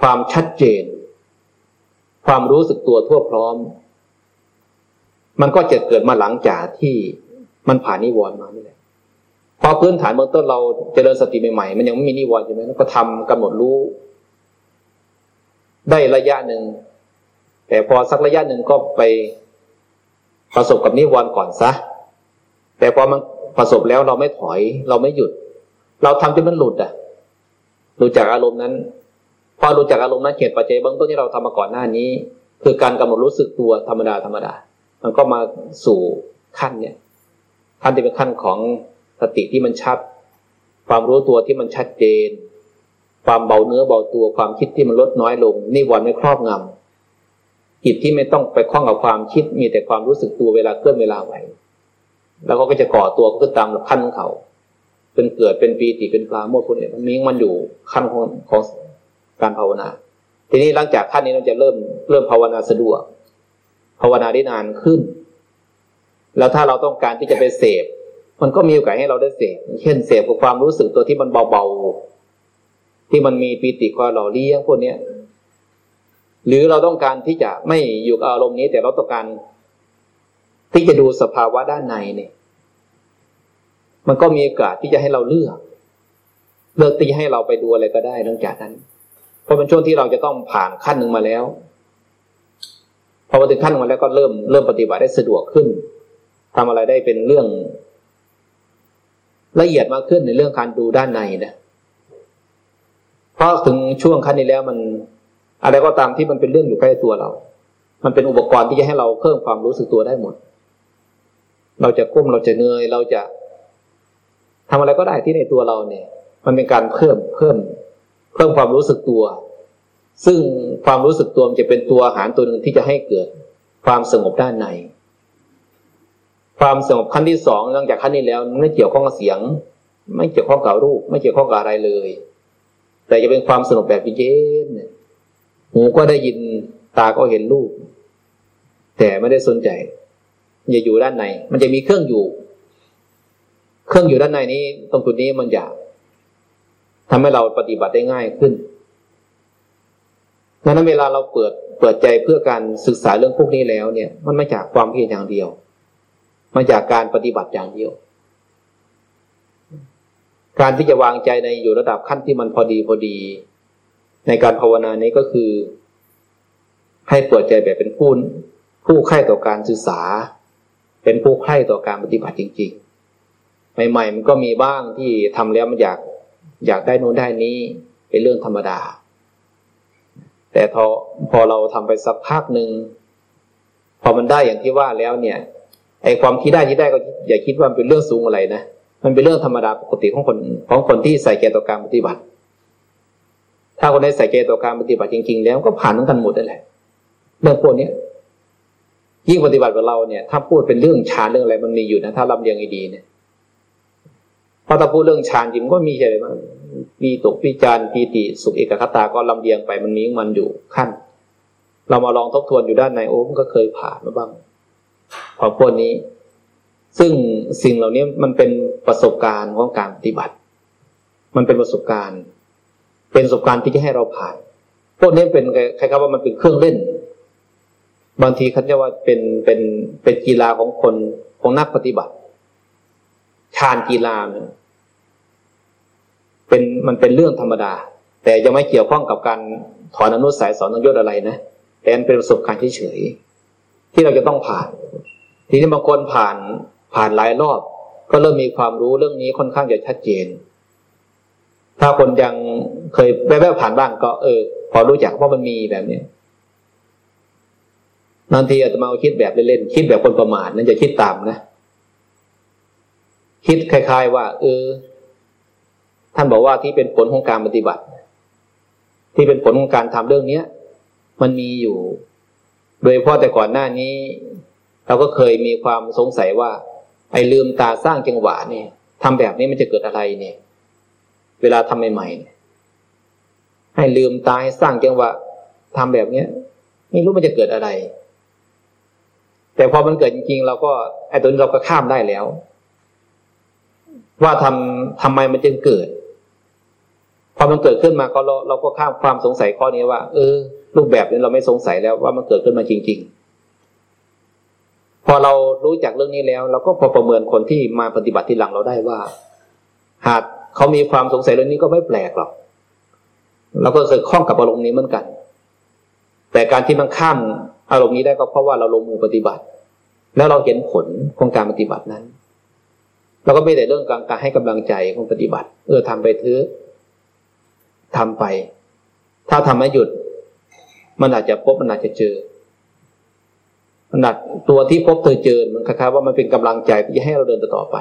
ความชัดเจน ความรู้สึกตัวทั่วพร้อม มันก็จะเกิดมาหลังจากที่มันผ่านนิวรณ์มานี่แหละพอพื้นฐานเบื้องต้นเราเจริญสติใหม่ๆมันยังไม่มีนิวรณ์ใช่ไหมแล้วก็ทำกำหนดรู้ ได้ระยะหนึ่งแต่พอสักระยะหนึ่งก็ไปประสบกับนิวรณ์ก่อนซะ แต่พอมันประสบแล้วเราไม่ถอย เราไม่หยุด เราทำจนมันหลุดอะหลุดจากอารมณ์นั้น พอหลุดจากอารมณ์นั้นเหตุปัจจัยเบื้องต้นที่เราทำมาก่อนหน้านี้ คือการกำหนดรู้สึกตัวธรรมดาธรรมดา มันก็มาสู่ขั้นเนี่ยขั้นที่เป็นขั้นของสติที่มันชัด ความรู้ตัวที่มันชัดเจน ความเบาเนื้อเบาตัวความคิดที่มันลดน้อยลงนี่วันไม่ครอบงจิตที่ไม่ต้องไปคล้องกับความคิดมีแต่ความรู้สึกตัวเวลาเคลื่อนเวลาไหวแล้วก็จะก่อตัวขึ้นตามขั้นของเขา เป็นเกิดเป็นปีติเป็นปลาโมดพวกนี้มันมีมันอยู่ขั้นของของการภาวนา ทีนี้หลังจากขั้นนี้เราจะเริ่มเริ่มภาวนาสะดวก ภาวนาได้นานขึ้น แล้วถ้าเราต้องการที่จะไปเสพมันก็มีโอกาสให้เราได้เสพเช่นเสพกับความรู้สึกตัวที่มันเบาๆ ที่มันมีปีติคอยหล่อเลี้ยงพวกนี้หรือเราต้องการที่จะไม่อยู่อารมณ์นี้ แต่เราต้องการที่จะดูสภาวะด้านในเนี่ย มันก็มีโอกาสที่จะให้เราเลือก เลือกที่ให้เราไปดูอะไรก็ได้หลังจากนั้น เพราะเป็นช่วงที่เราจะต้องผ่านขั้นหนึ่งมาแล้วพอมาถึงขั้นมาแล้วก็เริ่มเริ่มปฏิบัติได้สะดวกขึ้นทำอะไรได้เป็นเรื่อง ละเอียดมากขึ้นในเรื่องการดูด้านในนะเพราะถึงช่วงขั้นนี้แล้วมัน อะไรก็ตามที่มันเป็นเรื่องอยู่ใกล้ตัวเรา มันเป็นอุปกรณ์ที่จะให้เราเพิ่มความรู้สึกตัวได้หมด เราจะก้มเราจะเงยเราจะ ทำอะไรก็ได้ที่ในตัวเราเนี่ย มันเป็นการเพิ่มเพิ่ม เพิ่มความรู้สึกตัว ซึ่งความรู้สึกตัวมันจะเป็นตัวอาหารตัวหนึ่งที่จะให้เกิด ความสงบด้านใน ความสงบขั้นที่สองหลังจากขั้นนี้แล้วไม่เกี่ยวข้องกับเสียง ไม่เกี่ยวข้องกับรูป ไม่เกี่ยวข้องกับอะไรเลย แต่จะเป็นความสงบแบบเย็นเนี่ยหูก็ได้ยินตาก็เห็นรูป แต่ไม่ได้สนใจ อย่าอยู่ด้านใน มันจะมีเครื่องอยู่ เครื่องอยู่ด้านในนี้ ตรงจุดนี้มันจะทำให้เราปฏิบัติได้ง่ายขึ้นดังนั้นเวลาเราเปิดเปิดใจเพื่อการศึกษาเรื่องพวกนี้แล้วเนี่ย มันไม่จากความเพียรอย่างเดียวมาจากการปฏิบัติอย่างเดียว การที่จะวางใจในอยู่ระดับขั้นที่มันพอดีพอดี ในการภาวนานี้ก็คือ ให้เปิดใจแบบเป็นผู้ผู้ใคร่ต่อการศึกษา เป็นผู้ใคร่ต่อการปฏิบัติจริง ๆ ใหม่ๆมันก็มีบ้างที่ทำแล้วมันอยากอยากได้นู้นได้นี้เป็นเรื่องธรรมดา แต่พอพอเราทำไปสักพักหนึ่งพอมันได้อย่างที่ว่าแล้วเนี่ยไอความคิดได้ที่ได้ก็อย่าคิดว่ามันเป็นเรื่องสูงอะไรนะมันเป็นเรื่องธรรมดาปกติของคนของคนที่ใส่ใจต่อการปฏิบัติ ถ้าคนได้ใส่ใจต่อการปฏิบัติจริง ๆ แล้วก็ผ่านทั้งกันหมดนั่นแหละเรื่องพวกนี้ยิ่งปฏิบัติกับเราเนี่ย ถ้าพูดเป็นเรื่องฌานเรื่องอะไรมันมีอยู่นะถ้าลำเลียงดีเนี่ย พอถ้าพูดเรื่องฌานจริงก็มีอะไรบ้างมีตกพิจารปีติสุขเอกคตาก็ลำเลียงไปมันมีมันอยู่ขั้น เรามาลองทบทวนอยู่ด้านในโอ้มันก็เคยผ่านมาบ้างพอพวกนี้ ซึ่งสิ่งเหล่านี้มันเป็นประสบการณ์ของการปฏิบัติ มันเป็นประสบการณ์ เป็นประสบการณ์ที่จะให้เราผ่าน พวกนี้เป็นใครครับว่ามันเป็นเครื่องเล่น บางทีเขาจะว่าเป็นเป็นเป็นกีฬาของคนของนักปฏิบัติชาญกีฬาเนี่ย เป็นมันเป็นเรื่องธรรมดา แต่ยังไม่เกี่ยวข้องกับการถอนอนุสัยสอนอนยศอะไรนะแต่เป็นประสบการณ์เฉยๆที่เราจะต้องผ่าน ทีนี้บางคนผ่านผ่านหลายรอบ ก็เริ่มมีความรู้เรื่องนี้ค่อนข้างจะชัดเจน ถ้าคนยังเคยแวบๆผ่านบ้างก็เออ พอรู้จักว่ามันมีแบบเนี้ยบางทีอาตมาคิดแบบเล่นๆคิดแบบคนประมาทนั่นจะคิดตามนะ คิดคล้าย ๆ ว่า เออ ท่านบอกว่าที่เป็นผลของการปฏิบัติ ที่เป็นผลของการทำเรื่องเนี้ยมันมีอยู่ โดยเพาะแต่ก่อนหน้านี้ เราก็เคยมีความสงสัยว่า ไอ้ลืมตาสร้างจังหวะเนี่ยทำแบบนี้มันจะเกิดอะไรเนี่ย เวลาทำใหม่ๆให้ลืมตาให้สร้างจังหวะทำแบบเนี้ยไม่รู้มันจะเกิดอะไร แต่พอมันเกิดจริงๆเราก็ไอ้ตัวนี้เราก็ข้ามได้แล้ว ว่าทำทำไมมันจึงเกิด พอมันเกิดขึ้นมาก็เราเราก็ข้ามความสงสัยข้อนี้ว่า เออ รูปแบบนี้เราไม่สงสัยแล้วว่ามันเกิดขึ้นมาจริง ๆ พอเรารู้จักเรื่องนี้แล้ว เราก็พอประเมินคนที่มาปฏิบัติทีหลังเราได้ว่า หากเขามีความสงสัยเรื่องนี้ก็ไม่แปลกหรอกเราก็เคยคล้องกับอารมณ์นี้เหมือนกัน แต่การที่มันข้ามอารมณ์นี้ได้ก็เพราะว่าเราลงมือปฏิบัติ แล้วเราเห็นผลของการปฏิบัตินั้นเราก็ไม่แต่เรื่องการให้กำลังใจของปฏิบัติ เออทำไปเถอะ ทำไป ถ้าทำไม่หยุด มันอาจจะพบมันอาจจะเจอมันอาจตัวที่พบเธอเจอมันคล้ายๆว่ามันเป็นกำลังใจที่จะให้เราเดินต่อไป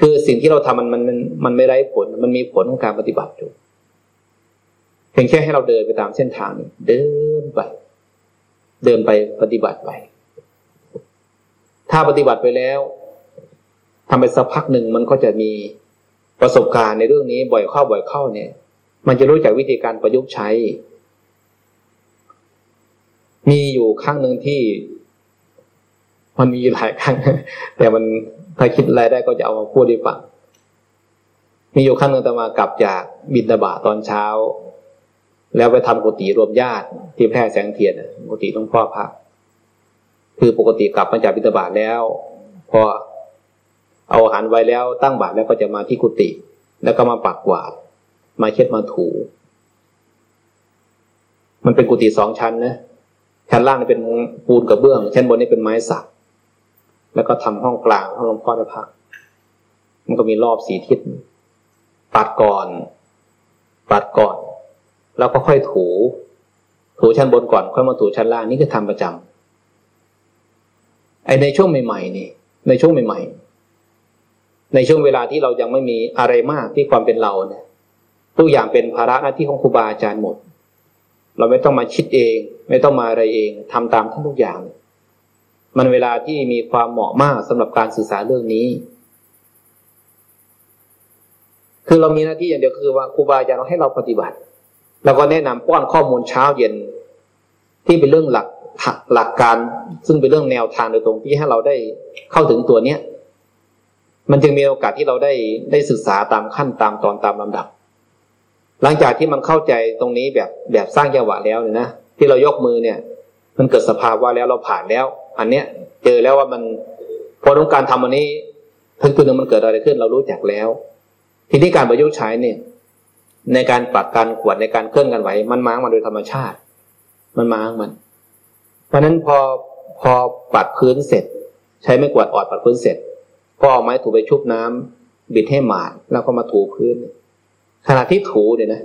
คือสิ่งที่เราทำมันมันมันมันไม่ไร้ผล มันมีผลของการปฏิบัติอยู่เพียงแค่ให้เราเดินไปตามเส้นทางเดินไป เดินไปปฏิบัติไป ถ้าปฏิบัติไปแล้วทำไปสักพักหนึ่งมันก็จะมีประสบการณ์ในเรื่องนี้บ่อยเข้าบ่อยเข้าเนี่ย มันจะรู้จักวิธีการประยุกต์ใช้ มีอยู่ครั้งหนึ่งที่ มันมีหลายครั้ง แต่มันถ้าคิดอะไรได้ก็จะเอามาพูดให้ฟังมีอยู่ครั้งหนึ่งตมากลับจากบินตาบาตอนเช้า แล้วไปทำกุฏิรวมญาติ ที่แพร่แสงเทียนกุฏิหลวงพ่อพักคือปกติกลับมาจากบินตาบาแล้วพอเอาอาหารไว้แล้วตั้งบาตรแล้วก็จะมาที่กุฏิแล้วก็มาปักกวาด มาเช็ดมาถู มันเป็นกุฏิสองชั้นนะชั้นล่างนี่เป็นปูนกระเบื้อง ชั้นบนนี่เป็นไม้สัก แล้วก็ทำห้องกลางห้องหลวงพ่อจะพัก มันก็มีรอบสีทิศปัดก่อน ปัดก่อน แล้วก็ค่อยถู ถูชั้นบนก่อน ค่อยมาถูชั้นล่างนี่คือทำประจำไอในช่วงใหม่ๆนี่ในช่วงใหม่ ๆ ในช่วงเวลาที่เรายังไม่มีอะไรมากที่ความเป็นเราเนี่ย ทุกอย่างเป็นภาระหน้าที่ของครูบาอาจารย์หมด เราไม่ต้องมาคิดเอง ไม่ต้องมาอะไรเองทำตามทั้งทุกอย่าง มันเวลาที่มีความเหมาะมากสำหรับการศึกษาเรื่องนี้ คือเรามีหน้าที่อย่างเดียวคือว่าครูบาอาจารย์ให้เราปฏิบัติเราก็แนะนำป้อนข้อมูลเช้าเย็น ที่เป็นเรื่องหลักหลักการ ซึ่งเป็นเรื่องแนวทางโดยตรงที่ให้เราได้เข้าถึงตัวเนี้ยมันจึงมีโอกาสที่เราได้ได้ศึกษาตามขั้นตามตอนตามลำดับ หลังจากที่มันเข้าใจตรงนี้แบบแบบสร้างจังหวะแล้วเนี่ยนะที่เรายกมือเนี่ย มันเกิดสภาวะแล้วเราผ่านแล้ว อันเนี้ยเจอแล้วว่ามันพอต้องการทำอันนี้ทั้งตัวนึงมันเกิดอะไรขึ้น เรารู้จักแล้ว ทีนี้การประยุกต์ใช้เนี่ย ในการปัดการขวดในการเคลื่อนกันไหวมันม้างมาโดยธรรมชาติ มันม้างมัน เพราะนั้นพอพอปัดพื้นเสร็จ ใช้ไม่กวาดออดปัดพื้นเสร็จ ก็เอาไม้ถูไปชุบน้ำบิดให้หมาดแล้วก็มาถูพื้น ขณะที่ถูเนี่ยนะ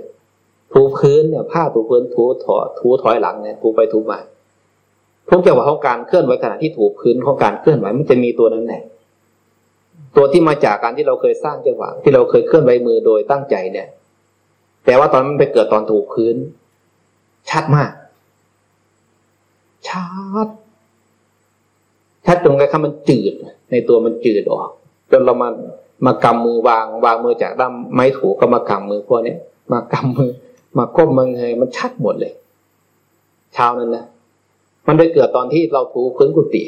ถูพื้นเนี่ยผ้าถูพื้นถูถอถูถอยหลังเนี่ยถูไปถูมาทุกจังหวะของการเคลื่อนไหวขณะที่ถูพื้นของการเคลื่อนไหวมันจะมีตัวนั้นแหละตัวที่มาจากการที่เราเคยสร้างจังหวะที่เราเคยเคลื่อนไหวมือโดยตั้งใจเนี่ย แต่ว่าตอนมันไปเกิดตอนถูพื้น ชัดมาก ชัดชัดตรงไหนคำมันจืด ในตัวมันจืดออกจนเรามา มากำมือวาง วางมือจากด้ามไม้ถูก็มากำมือพวกนี้มากำมือ มาก้มมือเงยมันชัดหมดเลย เช้านั้นนะมันได้เกิดตอนที่เราถูพื้นกุฏิ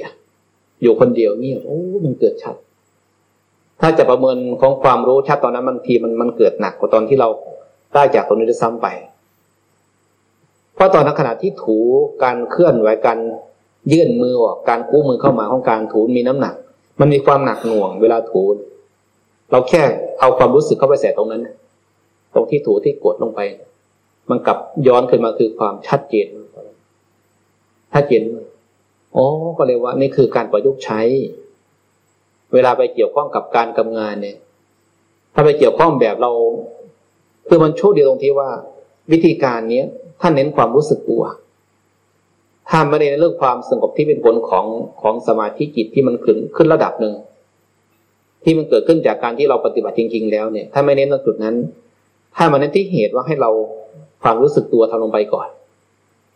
อยู่คนเดียวเงียบโอ้มันเกิดชัด ถ้าจะประเมินของความรู้ชัดตอนนั้นบางทีมันมันเกิดหนักกว่าตอนที่เราได้จากตรงนี้จะซ้ำไป เพราะตอนนั้นขณะที่ถูการเคลื่อนไหวการยื่นมือออกการกู้มือเข้ามาของการถูมีน้ำหนัก มันมีความหนักหน่วงเวลาถู เราแค่เอาความรู้สึกเข้าไปใส่ตรงนั้น ตรงที่ถูที่กดลงไป มันกลับย้อนขึ้นมาคือความชัดเจนชัดเจนอ๋อก็เลยว่า นี่คือการประยุกต์ใช้ เวลาไปเกี่ยวข้องกับการกำงานเนี่ย ถ้าไปเกี่ยวข้องแบบเรา คือมันโชคดีตรงที่ว่า วิธีการเนี้ยท่านเน้นความรู้สึกตัวถ้าไม่ได้ในเรื่องความสงบที่เป็นผลของของสมาธิจิตที่มันขึ้นขึ้นระดับหนึ่ง ที่มันเกิดขึ้นจากการที่เราปฏิบัติจริง ๆ แล้วเนี่ย ถ้าไม่เน้นตรงจุดนั้น ถ้ามันเน้นที่เหตุว่าให้เราความรู้สึกตัวทำลงไปก่อน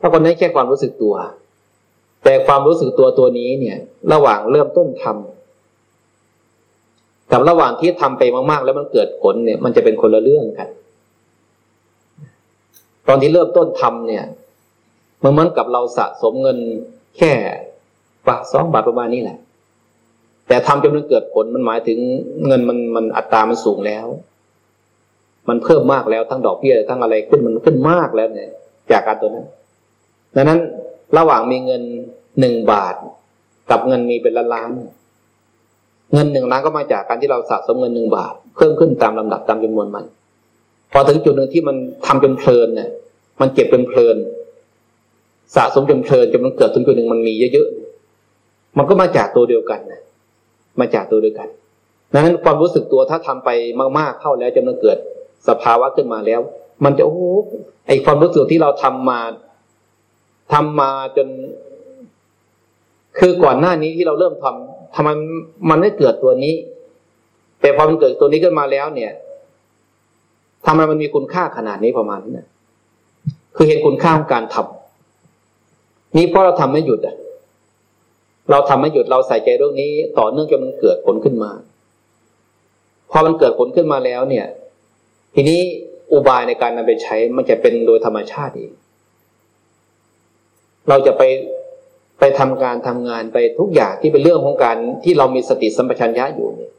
ถ้าคนนี้แค่ความรู้สึกตัว แต่ความรู้สึกตัวตัวนี้เนี่ย ระหว่างเริ่มต้นทำกับระหว่างที่ทำไปมากๆ แล้วมันเกิดผลเนี่ย มันจะเป็นคนละเรื่องกัน ตอนที่เริ่มต้นทำเนี่ยมันเหมือนกับเราสะสมเงินแค่บาทสองบาทประมาณนี้แหละ แต่ทำจนมันเกิดผลมันหมายถึงเงินมันมันอัตรามันสูงแล้ว มันเพิ่มมากแล้วทั้งดอกเบี้ยทั้งอะไรขึ้นมันขึ้นมากแล้วเนี่ย จากการตัวนั้น ดังนั้นระหว่างมีเงินหนึ่งบาท กับเงินมีเป็นล้านล้านเงินหนึ่งล้านก็มาจากการที่เราสะสมเงินหนึ่งบาท เพิ่มขึ้นตามลำดับตามจำนวนมัน พอถึงจุดหนึ่งที่มันทำจนเพลินเนี่ยมันเก็บเป็นเพลิน สะสมจนเพลินจนมันเกิดถึงจุดหนึ่งมันมีเยอะๆมันก็มาจากตัวเดียวกันนะ มาจากตัวเดียกันดังนั้นความรู้สึกตัวถ้าทำไปมากๆเข้าแล้วจนมันเกิดสภาวะขึ้นมาแล้ว มันจะโอ้โหไอความรู้สึกที่เราทำมาทำมาจน คือก่อนหน้านี้ที่เราเริ่มทำทำไมมันไม่เกิดตัวนี้ แต่พอมันเกิดตัวนี้ขึ้นมาแล้วเนี่ยทำไมมันมีคุณค่าขนาดนี้ประมาณนี้นะคือเห็นคุณค่าของการทำนี่เพราะเราทำไม่หยุดอะ เราทำไม่หยุดเราใส่ใจเรื่องนี้ ต่อเนื่องจนมันเกิดผลขึ้นมา พอมันเกิดผลขึ้นมาแล้วเนี่ย ทีนี้อุบายในการนำไปใช้มันจะเป็นโดยธรรมชาติเองเราจะไปไปทำการทำงานไปทุกอย่างที่เป็นเรื่องของการที่เรามีสติสัมปชัญญะอยู่เนี่ย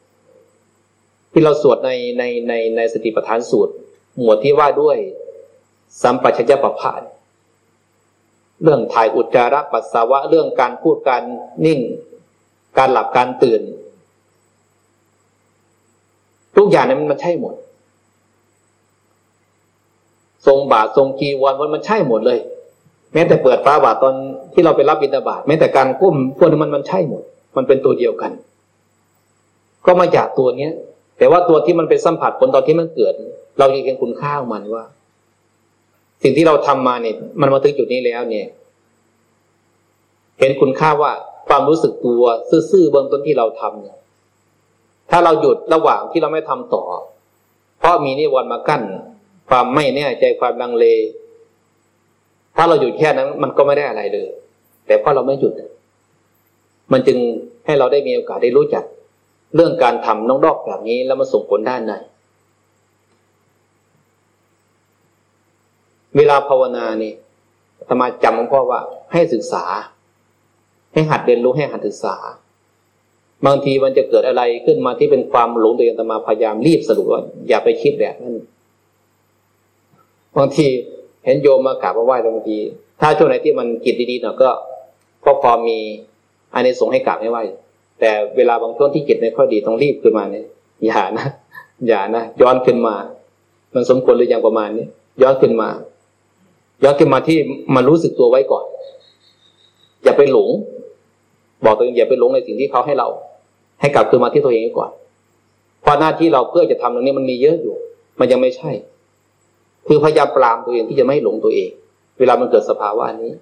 ที่เราสวดในในในในสติปัฏฐานสูตร หมวดที่ว่าด้วยสัมปชัญญะปะพาน เรื่องถ่ายอุจจาระปัสสาวะเรื่องการพูดการนิ่ง การหลับการตื่น ทุกอย่างนั้นมันใช่หมด ทรงบาททรงจีวรมันมันใช่หมดเลย แม้แต่เปิดฟ้าบาทตอนที่เราไปรับบิณฑบาตแม้แต่การก้มพวกนี้มันมันใช่หมด มันเป็นตัวเดียวกัน ก็มาจากตัวเนี้ย แต่ว่าตัวที่มันเป็นสัมผัสผลตอนที่มันเกิด เราเห็นคุณค่าของมันว่า สิ่งที่เราทำมาเนี่ย มันมาถึงจุดนี้แล้วเนี่ย เห็นคุณค่าว่าความรู้สึกตัวซื่อๆเบื้องต้นที่เราทำเนี่ย ถ้าเราหยุดระหว่างที่เราไม่ทำต่อ เพราะมีนิวรณ์มากั้น ความไม่แน่ใจความลังเล ถ้าเราหยุดแค่นั้น มันก็ไม่ได้อะไรเลย แต่เพราะเราไม่หยุด มันจึงให้เราได้มีโอกาสได้รู้จัก เรื่องการทำน้องดอกแบบนี้แล้วมาส่งผลด้านใน เวลาภาวนานี่ธรรมาจำหลวงพ่อว่า ให้ศึกษา ให้หัดเรียนรู้ให้หัดศึกษา บางทีมันจะเกิดอะไรขึ้นมาที่เป็นความหลงตัวเองธรรมาพยายามรีบสรุปว่าอย่าไปคิดแบบนั้นบางทีเห็นโยมมากราบมาไหว้บางที ถ้าช่วงไหนที่มันกิจดีๆหน่อยก็ก็พอมีอันนี้ส่งให้กราบให้ไหว้แต่เวลาบางช่วงที่จิตไม่ค่อยดีต้องรีบขึ้นมาเนี่ยอย่านะอย่านะย้อนขึ้นมา มันสมควรหรือยังประมาณนี้ย้อนขึ้นมา ย้อนขึ้นมาที่มารู้สึกตัวไว้ก่อน อย่าไปหลง บอกตัวเองอย่าไปหลงในสิ่งที่เขาให้เรา ให้กลับคืนมาที่ตัวเองก่อนเพราะหน้าที่เราเพื่อจะทำตรงนี้มันมีเยอะอยู่ มันยังไม่ใช่ คือพยายามปรามตัวเองที่จะไม่หลงตัวเอง เวลามันเกิดสภาวะนี้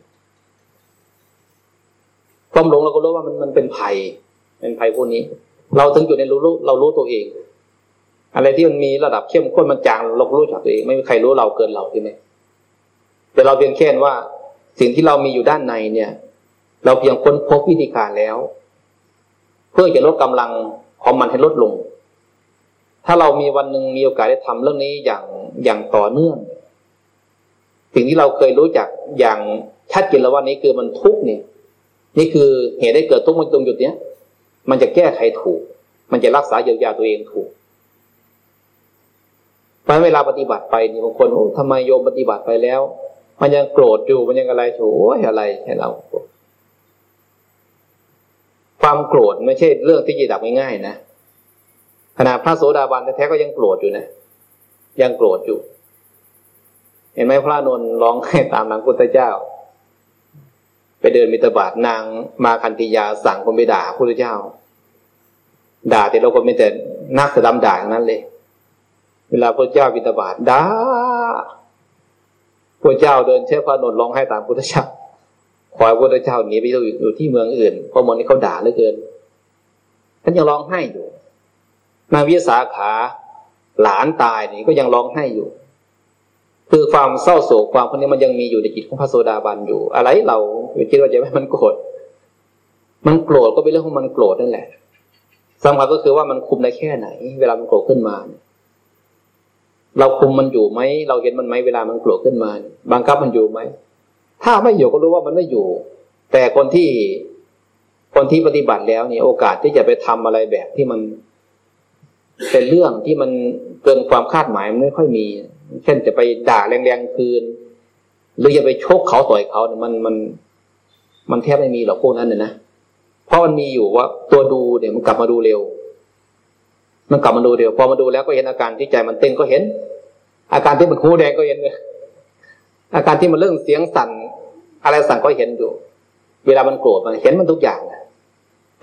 ความหลงเราก็รู้ว่ามันมันเป็นภัย เป็นภัยพวกนี้ เราถึงอยู่ในรู้เรารู้ตัวเอง อะไรที่มันมีระดับเข้มข้นมันจางเรารู้จักตัวเอง ไม่มีใครรู้เราเกินเราใช่ไหม แต่เราเพียงแค่ว่าสิ่งที่เรามีอยู่ด้านในเนี่ย เราเพียงค้นพบวิธีการแล้ว เพื่อจะลดกำลังของมันให้ลดลง ถ้าเรามีวันหนึ่งมีโอกาสได้ทำเรื่องนี้อย่างอย่างต่อเนื่อง สิ่งที่เราเคยรู้จักอย่างชัดเจนแล้วว่านี้คือมันทุกเนี่ยนี่คือเหตุได้เกิดทุกข์มันตรงจุดเนี้ยมันจะแก้ไขถูก มันจะรักษาเยียวยาตัวเองถูกเพราะเวลาปฏิบัติไปนี่บางคนโอ้ทำไมโยมปฏิบัติไปแล้ว มันยังโกรธอยู่มันยังอะไรโอ้ยอะไรให้เราความโกรธไม่ใช่เรื่องที่จะดับง่ายๆนะขณะพระโสดาบันแท้ๆก็ยังโกรธอยู่นะยังโกรธอยู่ เห็นไหมพระนนท์ร้องให้ตามหลังพุทธเจ้า ไปเดินมิตรบาทนางมาคันติยาสั่งคนไปด่าพุทธเจ้า ด่าแต่เราคนไม่แต่นักสะดำด่าอย่างนั้นเลย เวลาพระเจ้าบิณฑบาตด่า พระเจ้าเดินเชื่อพระนนท์ร้องให้ตามพุทธเจ้าขอให้พุทธเจ้าหนีไปอยู่ที่เมืองอื่นเพราะมนนี้เขาด่าเหลือเกินท่านยังร้องไห้อยู่ นางวิสาขาหลานตายนี่ก็ยังร้องไห้อยู่ คือความเศร้าโศกความพวกนี้มันยังมีอยู่ในจิตของพระโสดาบันอยู่ อะไรเราคิดว่าจะไม่มันโกรธมันโกรธก็เป็นเรื่องของมันโกรธนั่นแหละสำคัญก็คือว่ามันคุมได้แค่ไหน เวลามันโกรธขึ้นมาเนี่ย เราคุมมันอยู่ไหม เราเห็นมันไหมเวลามันโกรธขึ้นมา บังคับมันอยู่ไหม ถ้าไม่อยู่ก็รู้ว่ามันไม่อยู่ แต่คนที่คนที่ปฏิบัติแล้วเนี่ยโอกาสที่จะไปทำอะไรแบบที่มัน เป็นเรื่องที่มันเกินความคาดหมายมันไม่ค่อยมี เช่นจะไปด่าแรงๆคืน หรือจะไปโชกเขาต่อยเขาเนี่ยมันมัน มันแทบไม่มีหรอกพวกนั้นเน่ยนะเพราะมันมีอยู่ว่าตัวดูเนี่ยมันกลับมาดูเร็ว มันกลับมาดูเดียวพอมาดูแล้วก็เห็นอาการที่ใจมันเต้นก็เห็น อาการที่มันคูแดงก็เห็นเลยอาการที่มันเรื่องเสียงสั่น อะไรสั่นก็เห็นอยู่ เวลามันโกรธมันเห็นมันทุกอย่าง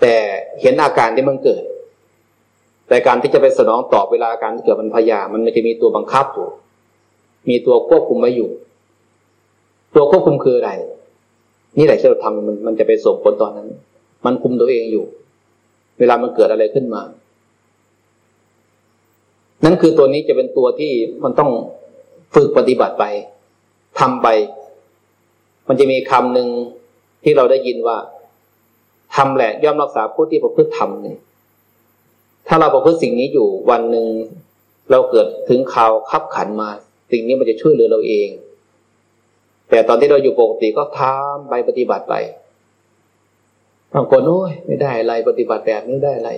แต่เห็นอาการที่มันเกิด แต่การที่จะไปสนองตอบเวลาอาการเกิดมันพยามันจะมีตัวบังคับอยู่มีตัวควบคุมไว้อยู่ ตัวควบคุมคืออะไร นี่แหละที่เราทำมันมันจะไปส่งผลตอนนั้น มันคุมตัวเองอยู่ เวลามันเกิดอะไรขึ้นมา นั่นคือตัวนี้จะเป็นตัวที่มันต้องฝึกปฏิบัติไปทำไป มันจะมีคำหนึ่งที่เราได้ยินว่าทำแหละย่อมรักษาผู้ที่ประพฤติธรรมเนี่ยถ้าเราประพฤติสิ่งนี้อยู่วันหนึ่งเราเกิดถึงข่าวขับขันมา สิ่งนี้มันจะช่วยเหลือเราเอง แต่ตอนที่เราอยู่ปกติก็ทำไปปฏิบัติไปบางคนโอ้ยไม่ได้อะไรปฏิบัติแบบนี้ได้อะไร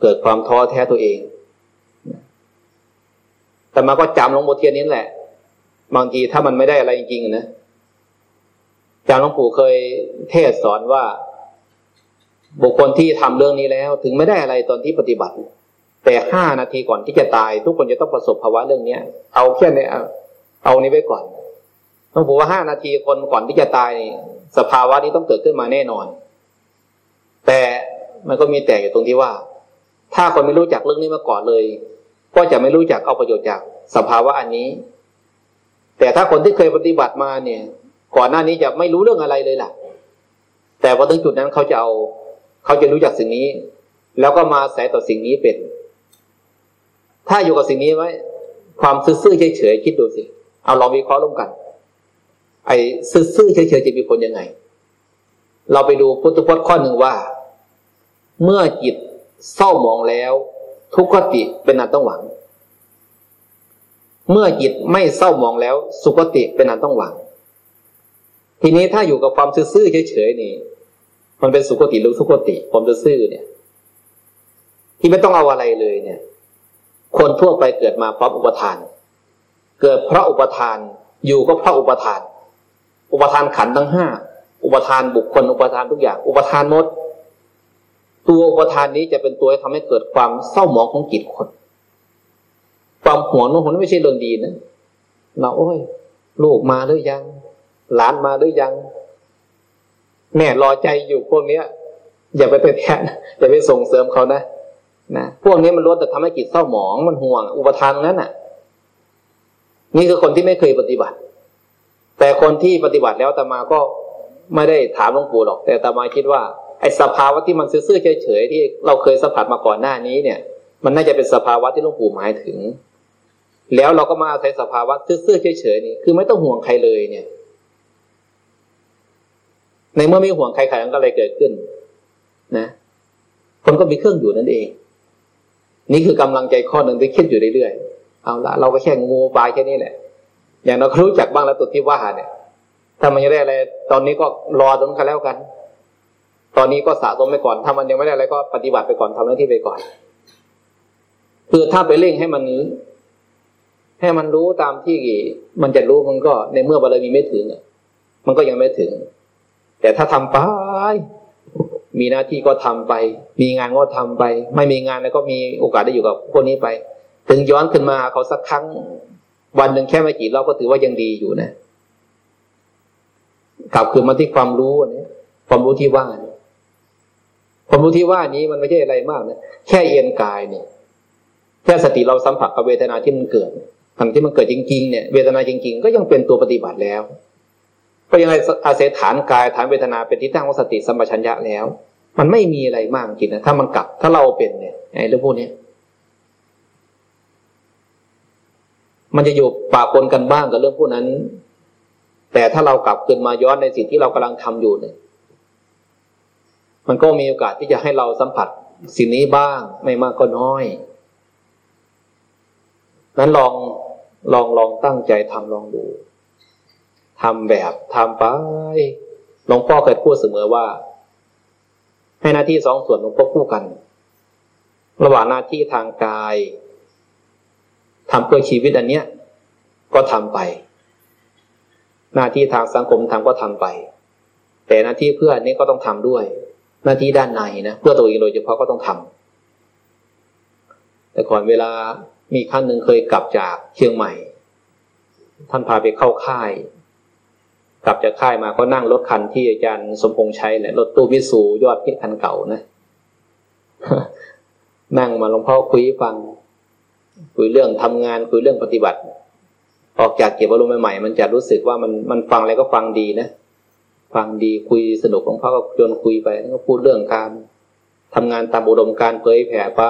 เกิดความท้อแท้ตัวเอง แต่มาก็จำหลวงปู่เทียนนี้แหละ บางทีถ้ามันไม่ได้อะไรจริงๆนะจารย์หลวงปู่เคยเทศสอนว่า บุคคลที่ทำเรื่องนี้แล้ว ถึงไม่ได้อะไรตอนที่ปฏิบัติ แต่ห้านาทีก่อนที่จะตาย ทุกคนจะต้องประสบภาวะเรื่องเนี้ย เอาแค่นี้เอาเอานี้ไว้ก่อนหลวงปู่ว่าห้านาทีคนก่อนที่จะตายสภาวะนี้ต้องเกิดขึ้นมาแน่นอน แต่มันก็มีแต่อยู่ตรงที่ว่า ถ้าคนไม่รู้จักเรื่องนี้มาก่อนเลย ก็จะไม่รู้จักเอาประโยชน์จากสภาวะอันนี้ แต่ถ้าคนที่เคยปฏิบัติมาเนี่ย ก่อนหน้านี้จะไม่รู้เรื่องอะไรเลยล่ะ แต่พอถึงจุดนั้นเขาจะเอาเขาจะรู้จักสิ่งนี้ แล้วก็มาใส่ต่อสิ่งนี้เป็น ถ้าอยู่กับสิ่งนี้ไว้ ความซื่อๆเฉยๆคิดดูสิ เอาลองวิเคราะห์ร่วมกัน ไอ้ซื่อๆเฉยๆจะมีผลยังไง เราไปดูพุทธพจน์ข้อหนึ่งว่า เมื่อจิตเศร้าหมองแล้ว ทุกขติเป็นอันต้องหวัง เมื่อจิตไม่เศร้ามองแล้ว สุขติเป็นอันต้องหวัง ทีนี้ถ้าอยู่กับความซื่อเฉยๆนี่ มันเป็นสุขติหรือสุขติความซื่อเนี่ย ที่ไม่ต้องเอาอะไรเลยเนี่ย คนทั่วไปเกิดมาเพราะอุปทาน เกิดเพราะอุปทานอยู่ก็เพราะอุปทาน อุปทานขันทั้งห้าอุปทานบุคคลอุปทานทุกอย่าง อุปทานหมด ตัวอุปทานนี้จะเป็นตัวที่ทำให้เกิดความเศร้าหมองของจิตคน ความหวงโน้นไม่ใช่เรื่องดีนะเราโอ้ยลูกมาหรือยัง หลานมาหรือยัง แม่รอใจอยู่พวกเนี้ย อย่าไปไปแทนอย่าไปส่งเสริมเขานะนะพวกนี้มันล้วนแต่ทำให้จิตเศร้าหมองมันห่วง อุปทานนั้นน่ะ นี่คือคนที่ไม่เคยปฏิบัติ แต่คนที่ปฏิบัติแล้วตมาก็ไม่ได้ถามหลวงปู่หรอก แต่ตมาคิดว่า ไอ้สภาวะที่มันซื่อๆเฉยๆที่เราเคยสัมผัสมาก่อนหน้านี้เนี่ย มันน่าจะเป็นสภาวะที่หลวงปู่หมายถึง แล้วเราก็มาอาศัยสภาวะซื่อๆเฉยๆนี่คือไม่ต้องห่วงใครเลยเนี่ย ในเมื่อไม่ห่วงใครๆมันก็เลยเกิดขึ้น นะคนก็มีเครื่องอยู่นั่นเอง นี่คือกำลังใจข้อหนึ่งที่คิดอยู่เรื่อยๆเอาละเราก็แค่งูปลายแค่นี้แหละ อย่างเรารู้จักบ้างแล้วตัวที่ว่าเนี่ยถ้ามันยังได้อะไร ตอนนี้ก็รอตรงกันแล้วกัน ตอนนี้ก็สะสมไปก่อนถ้ามันยังไม่ได้อะไรก็ปฏิบัติไปก่อนทำหน้าที่ไปก่อน คือถ้าไปเร่งให้มันให้มันรู้ตามที่มันจะรู้มันก็ในเมื่อบารมีไม่ถึงมันก็ยังไม่ถึง แต่ถ้าทำไป มีหน้าที่ก็ทำไป มีงานก็ทำไป ไม่มีงานแล้วก็มีโอกาสได้อยู่กับพวกนี้ไป ถึงย้อนขึ้นมาเขาสักครั้ง วันหนึ่งแค่ไม่กี่รอบก็ถือว่ายังดีอยู่นะกลับคืนมาที่ความรู้อันนี้ความรู้ที่ว่านี่ค วามรู้ที่ว่านี้มันไม่ใช่อะไรมากนะแค่เอียนกายเนี่ยแค่สติเราสัมผัสกับเวทนาที่มันเกิดทั้งที่มันเกิดจริงๆเนี่ยเวทนาจริง ๆ ก็ยังเป็นตัวปฏิบัติแล้ว ก็ยังอาศัยฐานกายฐานเวทนาเป็นที่ตั้งของสติสัมปชัญญะแล้ว มันไม่มีอะไรมากจริงนะถ้ามันกลับถ้าเราเป็นเนี่ยไอ้เรื่องพวกนี้มันจะอยู่ปะปนกันบ้างกับเรื่องพวกนั้น แต่ถ้าเรากลับคืนมาย้อนในสิ่งที่เรากำลังทำอยู่เนี่ย มันก็มีโอกาสที่จะให้เราสัมผัสสิ่งนี้บ้างไม่มากก็น้อย นั้นลองลองลองตั้งใจทำลองดูทำแบบทำไปหลวงพ่อเคยพูดเสมอว่า ให้หน้าที่สองส่วนหลวงพ่อคู่กัน ระหว่างหน้าที่ทางกายทำเพื่อชีวิตอันเนี้ย ก็ทำไป หน้าที่ทางสังคมทำก็ทำไป แต่หน้าที่เพื่อนี้ก็ต้องทำด้วย หน้าที่ด้านในนะเพื่อตัวเองโดยเฉพาะก็ต้องทำแต่ก่อนเวลามีขั้นหนึ่งเคยกลับจากเชียงใหม่ ท่านพาไปเข้าค่าย กลับจากค่ายมาก็นั่งรถคันที่อาจารย์สมพงษ์ใช้แหละรถตู้วิสูยอดพิษคันเก่านะนั่งมาหลวงพ่อคุยฟัง คุยเรื่องทำงานคุยเรื่องปฏิบัติ ออกจากเก็บอารมณ์ใหม่ๆมันจะรู้สึกว่ามันมันฟังอะไรก็ฟังดีนะ ฟังดีคุยสนุกหลวงพ่อก็จนคุยไปแล้วก็พูดเรื่องการทำงานตามอุดมการเผยแผ่ไป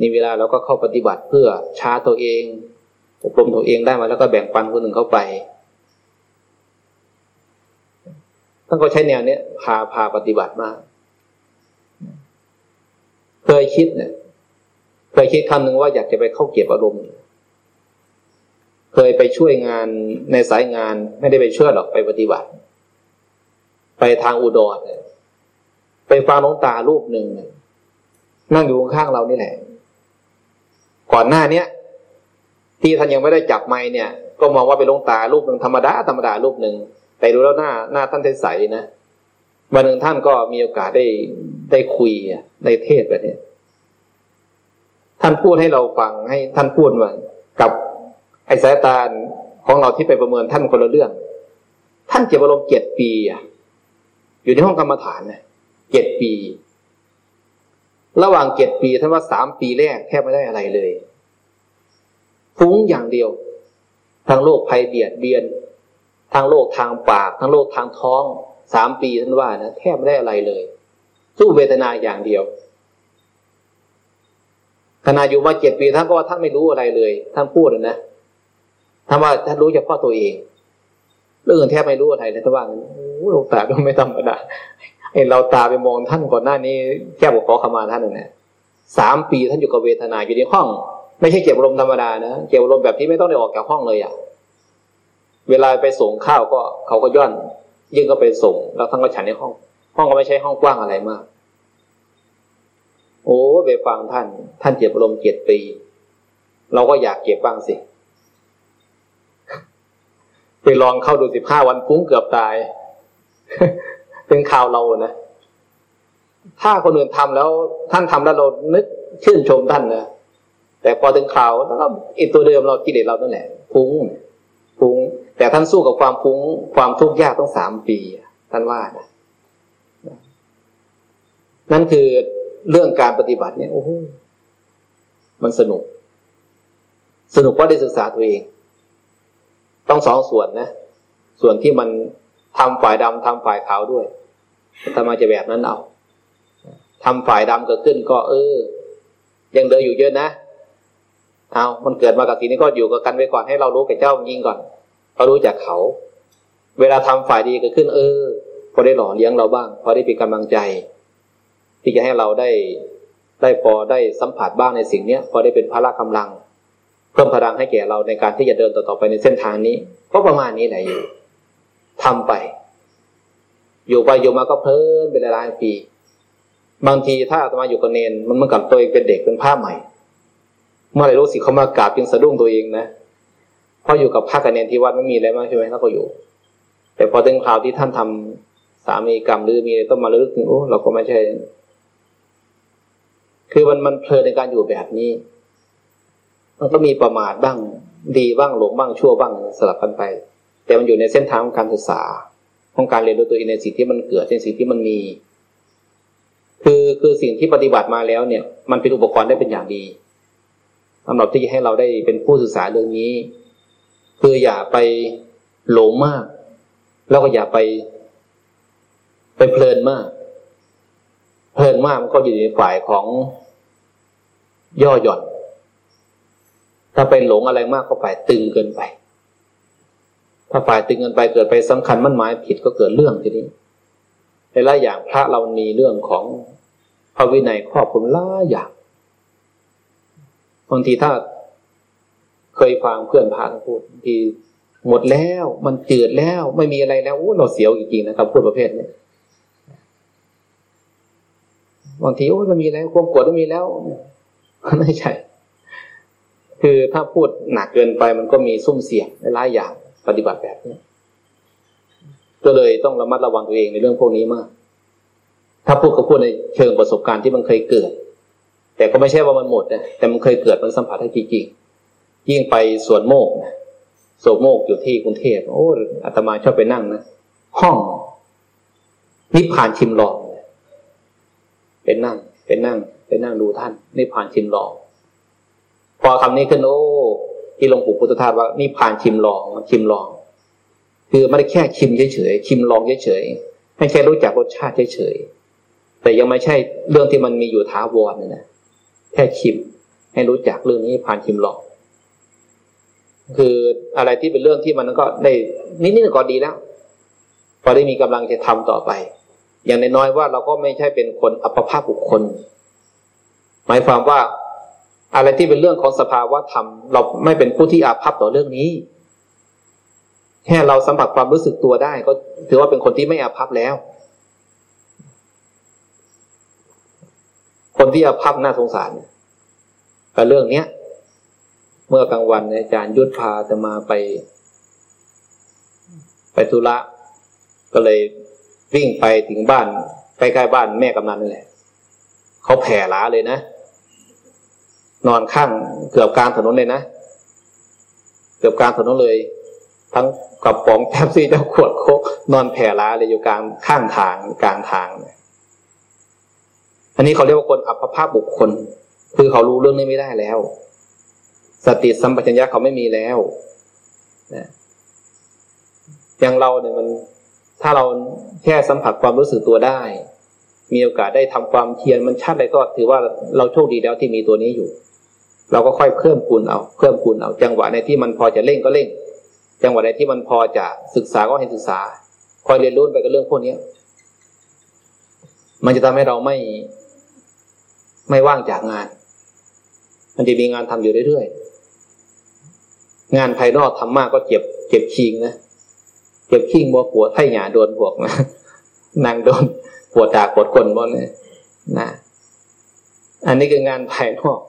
นี่เวลาเราก็เข้าปฏิบัติเพื่อชาตัวเองอบรมตัวเองได้มาแล้วก็แบ่งปันคนอื่นเข้าไปท่านก็ใช้แนวเนี้ยพาพาปฏิบัติมาเคยคิดเนี่ยเคยคิดคำหนึ่งว่าอยากจะไปเข้าเก็บอารมณ์เคยไปช่วยงานในสายงานไม่ได้ไปช่วยหรอกไปปฏิบัติ ไปทางอุดรเลยไปฟังน้องตารูปหนึ่งนั่งอยู่ข้างเรานี่แหละ ก่อนหน้าเนี้ยที่ท่านยังไม่ได้จับไม้เนี่ย ก็มองว่าเป็นหลวงตารูปหนึ่งธรรมดาธรรมดารูปหนึ่งแต่ดูแล้วหน้าหน้าท่านใสๆนะวันหนึ่งท่านก็มีโอกาสได้ได้คุยในเทศแบบนี้ท่านพูดให้เราฟังให้ท่านพูดว่ากับไอ้สายตาของเราที่ไปประเมินท่านคนละเรื่อง ท่านเก็บอารมณ์เจ็ดปีอะ อยู่ในห้องกรรมฐานเนี่ยเจ็ดปี ระหว่างเจ็ดปีท่านว่าสามปีแรกแทบไม่ได้อะไรเลยฟุ้งอย่างเดียว ทางโลกภัยเบียดเบียน ทางโลกทางปาก ทางโลกทางท้องสามปีท่านว่านะแทบไม่ได้อะไรเลย สู้เวทนาอย่างเดียวขณะอยู่มาเจ็ดปีท่านก็ว่าท่านไม่รู้อะไรเลยท่านพูดนะท่านว่าท่านรู้เฉพาะตัวเอง เรื่องอื่นแทบไม่รู้อะไรเลยท่านว่างั้นโอ้หลวงตาก็ไม่ธรรมดาไอเราตาไปมองท่านก่อนหน้านี้แค่บอกขอขมาท่านน่ะสามปีท่านอยู่กับเวทนาอยู่ในห้อง ไม่ใช่เก็บลมธรรมดานะเก็บลมแบบที่ไม่ต้องได้ออกจากห้องเลยอะเวลาไปส่งข้าวก็เขาก็ย่อนยิ่งก็ไปส่ง แล้วท่านก็ฉันในห้อง ห้องก็ไม่ใช่ห้องกว้างอะไรมาก โอ้ไปฟังท่าน ท่านเจ็บอารมณ์เจ็ดปี เราก็อยากเก็บบ้างสิ ไปลองเข้าดูสิบห้าวันฟุ้งเกือบตาย เป็นข่าวเรานะ ถ้าคนอื่นทำแล้ว ท่านทำแล้วเรานึกชื่นชมท่านนะแต่พอถึงข่าวแล้วก็อีกตัวเดิมเรากิเลสเรานั่นแหละฟุ้งฟุ้ง แต่ท่านสู้กับความฟุ้ง ความทุกข์ยากต้องสามปี ท่านว่านะนั่นคือเรื่องการปฏิบัติเนี่ยโอ้โหมันสนุก สนุกเพราได้ศึกษาตัวเอง ต้องสองส่วนนะ ส่วนที่มันทำฝ่ายดำทำฝ่ายขาวด้วยทำไมจะแบบนั้นเอาทำฝ่ายดำเกิดขึ้นก็เออ ยังเดินอยู่เยอะนะเอามันเกิดมากับสิ่งนี้ก็อยู่กับกันไว้ก่อนให้เรารู้กับเจ้ายิงก่อนเรารู้จากเขา เวลาทำฝ่ายดีเกิดขึ้น เออพอได้หล่อเลี้ยงเราบ้างพอได้เป็นกำลังใจ ที่จะให้เราได้ได้พอได้สัมผัสบ้างในสิ่งเนี้ย พอได้เป็นพละกำลัง เพิ่มพลังให้แก่เราในการที่จะเดินต่อๆไปในเส้นทางนี้ ก็ประมาณนี้แหละอยู่ทำไป อยู่ไปอยู่มาก็เพลินเป็นหลายปี บางทีถ้าอาตมาอยู่กับเนนมันเหมือนกับตัวเองเป็นเด็กเป็นผ้าใหม่ เมื่อไรรู้สิเขามากราบยังสะดุ้งตัวเองนะพราะอยู่กับพระกับเนนที่วัดไม่มีอะไรมากใช่ไหมแล้วก็อยู่ แต่พอถึงคราวที่ท่านทำสามีกรรมหรือมีอะไรต้องมาลึกถึงโอ้เราก็ไม่ใช่ คือมันมันเพลินในการอยู่แบบนี้ มันก็มีประมาทบ้างดีบ้างหลงบ้างชั่วบ้างสลับกันไป แต่มันอยู่ในเส้นทางของการศึกษา ของการเรียนรู้ตัวเองในสิ่งที่มันเกิดในสิ่งที่มันมี คือคือสิ่งที่ปฏิบัติมาแล้วเนี่ย มันเป็นอุปกรณ์ได้เป็นอย่างดีสำหรับที่จะให้เราได้เป็นผู้ศึกษาเรื่องนี้ คืออย่าไปหลงมาก แล้วก็อย่าไป ไปเพลินมาก เพลินมากมันก็อยู่ในฝ่ายของย่อหย่อน ถ้าไปหลงอะไรมากก็ฝ่ายตึงเกินไป ถ้าฝ่ายตึงเกินไปเกิดไปสำคัญมั่นหมายผิดก็เกิดเรื่องทีนี้ในหลายอย่างพระเรามีเรื่องของพระวินัยครอบคลุมหลายอย่างบางทีถ้าเคยฟังเพื่อนพาพูดทีหมดแล้วมันเจืดแล้วไม่มีอะไรแล้วเราเสียวจริงๆนะครับพูดประเภทนี้บางทีโอ้ยมันมีแล้วความกรธมันมีแล้ว ไม่ใช่ คือถ้าพูดหนักเกินไปมันก็มีซุ่มเสี่ยงหลายอย่างปฏิบัติแบบนี้ก็เลยต้องระมัดระวังตัวเองในเรื่องพวกนี้มาก ถ้าพูดก็พูดในเชิงประสบการณ์ที่มันเคยเกิด แต่ก็ไม่ใช่ว่ามันหมดนะแต่มันเคยเกิดมันสัมผัสได้จริงๆยิ่งไปสวนโมกนะสวนโมกอยู่ที่กรุงเทพโอ้อาตมาชอบไปนั่งนะห้องนิพพานชิมลองเป็นนั่งเป็นนั่งเป็นนั่งดูท่านนี่ผ่านชิมลอง อคำนี้ขึ้นโอ้ที่หลวงปู่พุทธทาสว่านี่ผ่านชิมลองชิมลอง คือไม่ได้แค่ชิมเฉยๆชิมลองเฉยๆให้แค่รู้จักรสชาติเฉยๆแต่ยังไม่ใช่เรื่องที่มันมีอยู่ท้าวรนี่นะแค่ชิม ให้รู้จักเรื่องนี้ผ่านชิมลอง คืออะไรที่เป็นเรื่องที่มันก็ได้นิดๆก็ดีแล้วพอได้มีกำลังจะทำต่อไป อย่างน้อยๆว่าเราก็ไม่ใช่เป็นคนอัปภาพบุคคล หมายความว่า อะไรที่เป็นเรื่องของสภาวะธรรม เราไม่เป็นผู้ที่อาภัพต่อเรื่องนี้ แค่เราสัมผัสความรู้สึกตัวได้ ก็ถือว่าเป็นคนที่ไม่อาภัพแล้ว คนที่อาภัพน่าสงสารกับเรื่องเนี้ย เมื่อกลางวันอาจารย์ยุทธพาจะมาไป ไปธุระ ก็เลยวิ่งไปถึงบ้านใกล้ๆบ้านแม่กำนันนี่แหละเขาแผ่ล้าเลยนะ นอนข้างเกือบกลางถนนเลยนะ เกือบกลางถนนเลย ทั้งกับป๋องแทบซี่เจ้าขวดโคกนอนแผ่ล้าเลยอยู่กลางข้างทางกลางทางเนี่ยอันนี้เขาเรียกว่าคนอัปภาพบุคคล คือเขารู้เรื่องนี้ไม่ได้แล้ว สติสัมปชัญญะเขาไม่มีแล้วนะอย่างเราเนี่ยมัน ถ้าเราแค่สัมผัสความรู้สึกตัวได้ มีโอกาสได้ทำความเพียรมันชัดเลยก็ถือว่าเราโชคดีแล้วที่มีตัวนี้อยู่ เราก็ค่อยเพิ่มคูณเอา เพิ่มคูณเอา จังหวะในที่มันพอจะเร่งก็เร่ง จังหวะในที่มันพอจะศึกษาก็ให้ศึกษา คอยเรียนรู้ไปกับเรื่องพวกนี้มันจะทำให้เราไม่ไม่ว่างจากงาน มันจะมีงานทำอยู่เรื่อยๆ งานภายนอกทำมากก็เจ็บ เจ็บชิงนะ เจ็บชิงบัวปวดไถ่หยาโดนบวกนะนางโดนปวดตาปวดคนบ่เนี่ยนะ อันนี้คืองานภายนอก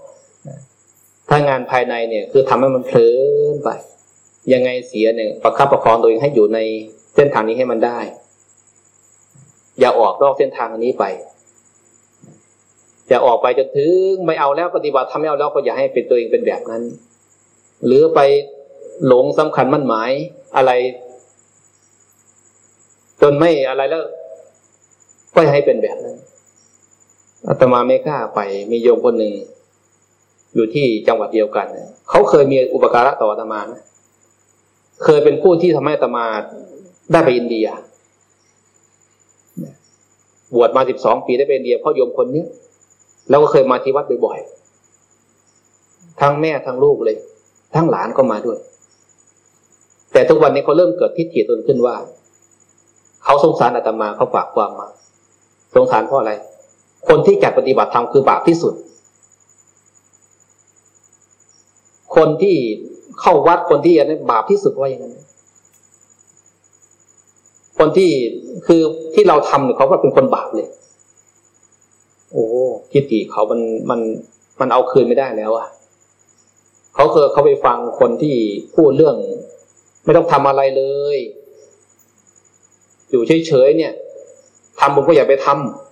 ถ้างานภายในเนี่ยคือทำให้มันเพลินไป ยังไงเสียเนี่ยประคับประคองตัวเองให้อยู่ในเส้นทางนี้ให้มันได้ อย่าออกนอกเส้นทางอันนี้ไป อย่าออกไปจนถึงไม่เอาแล้วปฏิบัติทำไม่เอาแล้วก็อย่าให้เป็นตัวเองเป็นแบบนั้น หรือไปหลงสำคัญมั่นหมายอะไร จนไม่อะไรแล้วก็ให้เป็นแบบนั้นอาตมาไม่กล้าไปมีโยมคนหนึ่ง อยู่ที่จังหวัดเดียวกันเขาเคยมีอุปการะต่ออาตมานะเคยเป็นผู้ที่ทำให้อาตมาได้ไปอินเดียบวชมาสิบสองปีได้ไปอินเดียเพราะโยมคนนี้แล้วก็เคยมาที่วัดบ่อยๆทั้งแม่ทั้งลูกเลย ทั้งหลานก็มาด้วย แต่ทุกวันนี้เขาเริ่มเกิดทิฏฐิตนขึ้นว่าเขาสงสารอาตมาเขาฝากความมา สงสารเพราะอะไร คนที่จัดปฏิบัติธรรมคือบาปที่สุด คนที่เข้าวัดคนที่อันนี้บาปที่สุดว่าอย่างนั้นคนที่คือที่เราทำเนี่ยเขาก็เป็นคนบาปเลย โอ้ทิฏฐิเขามันมันมันเอาคืนไม่ได้แล้วอะเขาเคยเขาไปฟังคนที่พูดเรื่อง ไม่ต้องทำอะไรเลย อยู่เฉยๆเนี่ยทำบุญก็อย่าไปท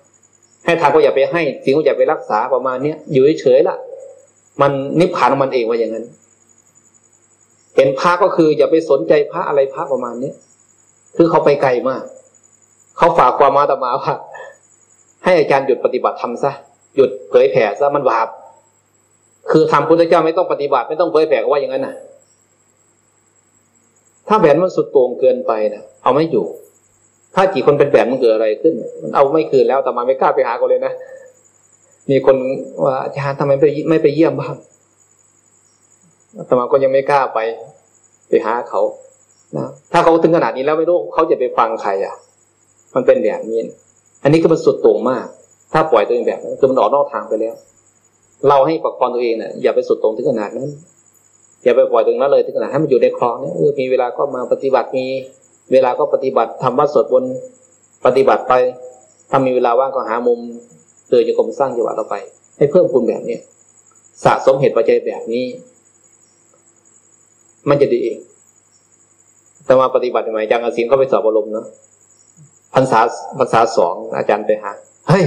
ำให้ทานก็อย่าไปให้สิ่งก็อย่าไปรักษาประมาณเนี้ยอยู่เฉยๆล่ะ มันนิพพานของมันเองว่าอย่างนั้น เห็นพระก็คืออย่าไปสนใจพระอะไรพระประมาณนี้คือเขาไปไกลมาก เขาฝากความมาตมาว่าให้อาจารย์หยุดปฏิบัติธรรมซะหยุดเผยแผ่ซะมันบาปคือทำพุทธเจ้าไม่ต้องปฏิบัติไม่ต้องเผยแผ่ก็ว่าอย่างนั้นน่ะถ้าแบบมันสุดโต่งเกินไปนะเอาไม่อยู่ ถ้ากี่คนเป็นแบบมันเกิดอะไรขึ้น มันเอาไม่คืนแล้วแต่มาไม่กล้าไปหาเขาเลยนะ มีคนว่าอาจารย์ทำไมไม่ไม่ไปเยี่ยมบ้างธรรมาก็ยังไม่กล้าไป ไปหาเขานะถ้าเขาถึงขนาดนี้แล้วไม่รู้เขาจะไปฟังใครอะ มันเป็นแบบนี้อันนี้ก็มันสุดโต่งมาก ถ้าปล่อยตัวเองแบบนั้นคือมันออกนอกทางไปแล้ว เราให้ประคองตัวเองเนี่ยอย่าไปสุดโต่งถึงขนาดนั้น อย่าไปปล่อยตัวเองนั้นเลยถึงขนาดให้มันอยู่ในคลองเนี่ยเออมีเวลาก็มาปฏิบัติมี เวลาก็ปฏิบัติทำวัดสวดบนปฏิบัติไปถ้ามีเวลาว่างก็หามุม เตือนโยกมสร้างจังหวะเราไป ให้เพิ่มคุณแบบนี้สะสมเหตุปัจจัยแบบนี้ มันจะดีเอง แต่มาปฏิบัติใหม่จังอาศินเขาไปสอบอารมณ์เนาะพรรษาพรรษาสองอาจารย์ไปหาเฮ้ย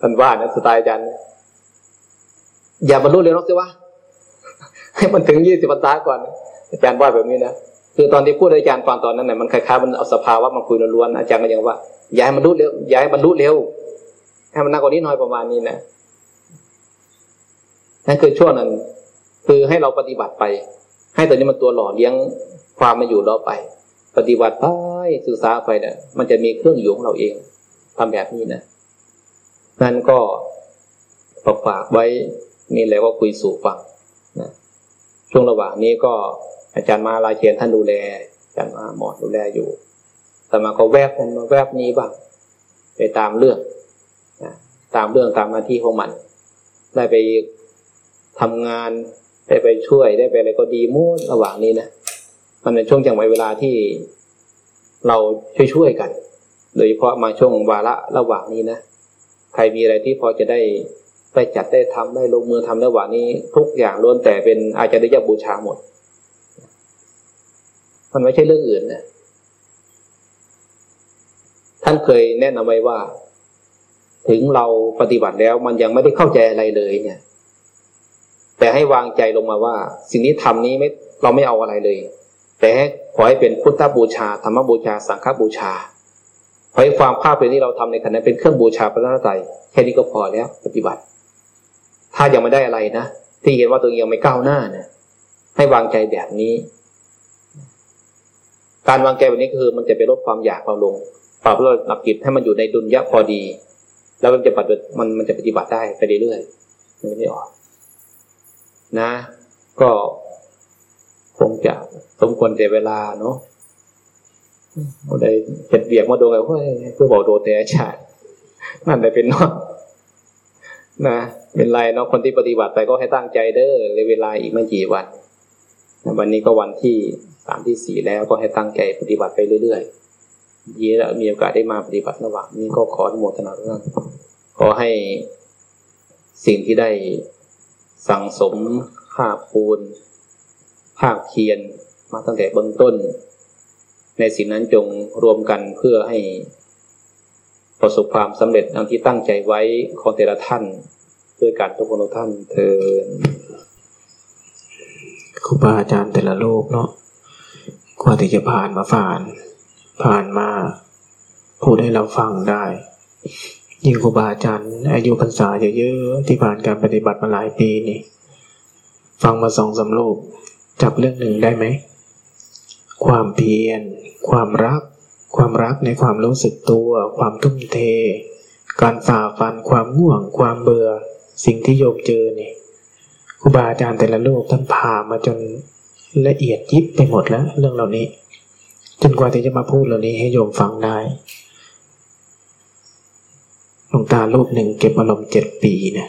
ท่านว่านะสไตล์อาจารย์ อย่าบรรลุเร็วนักสิวะให้มันถึงยี่สิบพรรษาก่อน อาจารย์ว่าแบบนี้นะคือตอนที่พูดอาจารย์ฟังตอนนั้นเนี่ยมันคล้ายๆมันเอาสภาวะมาคุยล้วนๆอาจารย์ก็ยังว่าอย้ายบรรลุเร็วอย้ายบรรลุเร็ว ให้มันนักกว่านี้น้อยประมาณนี้นะนั่นคือช่วงนั้น คือให้เราปฏิบัติไป ให้ตัวนี้มันตัวหล่อเลี้ยงความมาอยู่เราไป ปฏิบัติไปศึกษาไปเนะี่ยมันจะมีเครื่องอยู่ของเราเองทำแบบนี้นะนั่นก็ฝากไว้นี่แหละว่าคุยสู่ฟังนะช่วงระหว่างนี้ก็อาจารย์มาลาเชียนท่านดูแลอาจารย์มาหมอดดูแลอยู่แต่มาก็แวบนั้นมาแวบนี้บ้างไปตามเรื่อง ตามเรื่องตามหน้าที่ของมัน ได้ไปทำงานได้ไปช่วยได้ไปอะไรก็ดีหมู่ระหว่างนี้นะมันเป็นช่วงจังหวะเวลาที่เราช่วยๆกัน โดยเฉพาะมาช่วงวาระระหว่างนี้นะใครมีอะไรที่พอจะได้ไปจัดได้ทำได้ลงมือทำระหว่างนี้ ทุกอย่างล้วนแต่เป็นอาจจะได้ยบูชาหมด มันไม่ใช่เรื่องอื่นนะท่านเคยแนะนำไว้ว่า ถึงเราปฏิบัติแล้วมันยังไม่ได้เข้าใจอะไรเลยเนี่ย แต่ให้วางใจลงมาว่า สิ่งที่ทำนี้ไม่เราไม่เอาอะไรเลย แต่ให้ขอให้เป็นพุทธบูชาธรรมบูชา สังฆบูชาขอให้ความภาพเป็นที่เราทำในขณะเป็นเครื่องบูชาพระนัตไตรแค่นี้ก็พอแล้ว ปฏิบัติ ถ้ายังไม่ได้อะไรนะที่เห็นว่าตัวเองยังไม่ก้าวหน้าเนะให้วางใจแบบนี้ การวางใจแบบนี้คือ มันจะไปลดความอยากเราลงปรับระดับจิตให้มันอยู่ในดุลยะพอดี แล้วมันจะปฏิบัติมันมันจะปฏิบัติได้ไปเรื่อยๆมันไม่ออก นะ ก็คงจะสมควรแต่เวลาเนาะได้เห็ดเบียกมาโดนไงเพื่อเพื่อบอกโดนแต่ชาตินั่นได้เป็นเนาะนะเป็นไรเนาะคนที่ปฏิบัติไปก็ให้ตั้งใจเด้อเลยเวลาอีกไม่กี่วันวันนี้ก็วันที่สามที่สี่แล้วก็ให้ตั้งใจปฏิบัติไปเรื่อยๆ ยีแล้วมีโอกาสได้มาปฏิบัติระหว่างนี้ก็ขออนุโมทนาทุกท่านขอให้สิ่งที่ได้สั่งสมภาคูนภาคเพียนมาตั้งแต่เบื้องต้น ในสิ่งนั้นจงรวมกันเพื่อให้ประสบความสำเร็จดังที่ตั้งใจไว้ของแต่ละท่านด้วยการทุกคนทุกท่านเธอครูบาอาจารย์แต่ละโลกเนาะกว่าที่จะผ่านมาผ่าน ผ่านมาพูดให้เราฟังได้ ยิ่งครูบาอาจารย์อายุพรรษาเยอะๆที่ผ่านการปฏิบัติมาหลายปีนี่ ฟังมาสองสามโลกจับเรื่องหนึ่งได้ไหม ความเพียร ความรัก ความรักในความรู้สึกตัว ความทุ่มเท การฝ่าฟันความง่วง ความเบื่อ สิ่งที่โยมเจอนี่ครูบาอาจารย์แต่ละโลกท่านพามาจนละเอียดยิบไปหมดแล้ว เรื่องเหล่านี้ จนกว่าที่จะมาพูดเหล่านี้ให้โยมฟังได้หลวงตารูปหนึ่งเก็บอารมณ์เจ็ดปีเนี่ย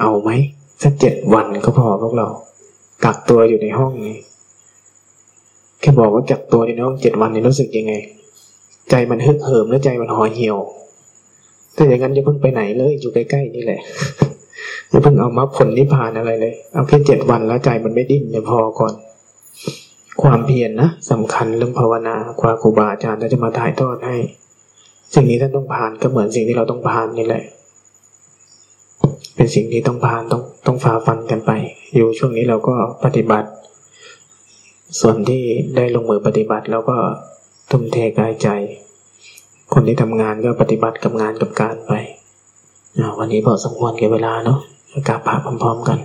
เอาไหมสักเจ็ดวันก็พอพวกเรา กักตัวอยู่ในห้องนี้แค่บอกว่ากักตัวอยู่ในห้องเจ็ดวันนี่รู้สึกยังไง ใจมันฮึกเหิมแล้วใจมันห่อเหี่ยวถ้าอย่างนั้นอย่าเพิ่งไปไหนเลยอยู่ใกล้ๆนี่แหละอย่าเพิ่งเอามาผลนิพพานอะไรเลย เอาแค่เจ็ดวันแล้วใจมันไม่ดิ้นเนี่ยพอก่อน ความเพียรนนะสำคัญเรื่องภาวนาความครูบาอาจารย์จะมาถ่ายทอดให้ สิ่งนี้ท่านต้องผ่านก็เหมือนสิ่งที่เราต้องผ่านนี่แหละ เป็นสิ่งที่ต้องผ่านต้องต้องฝ่าฟันกันไป อยู่ช่วงนี้เราก็ปฏิบัติ ส่วนที่ได้ลงมือปฏิบัติแล้วก็ทุ่มเทกายใจ คนที่ทำงานก็ปฏิบัติกับงานกับการไปวันนี้พอสมควรแก่เวลาเนาะกราบพระพร้อมๆกัน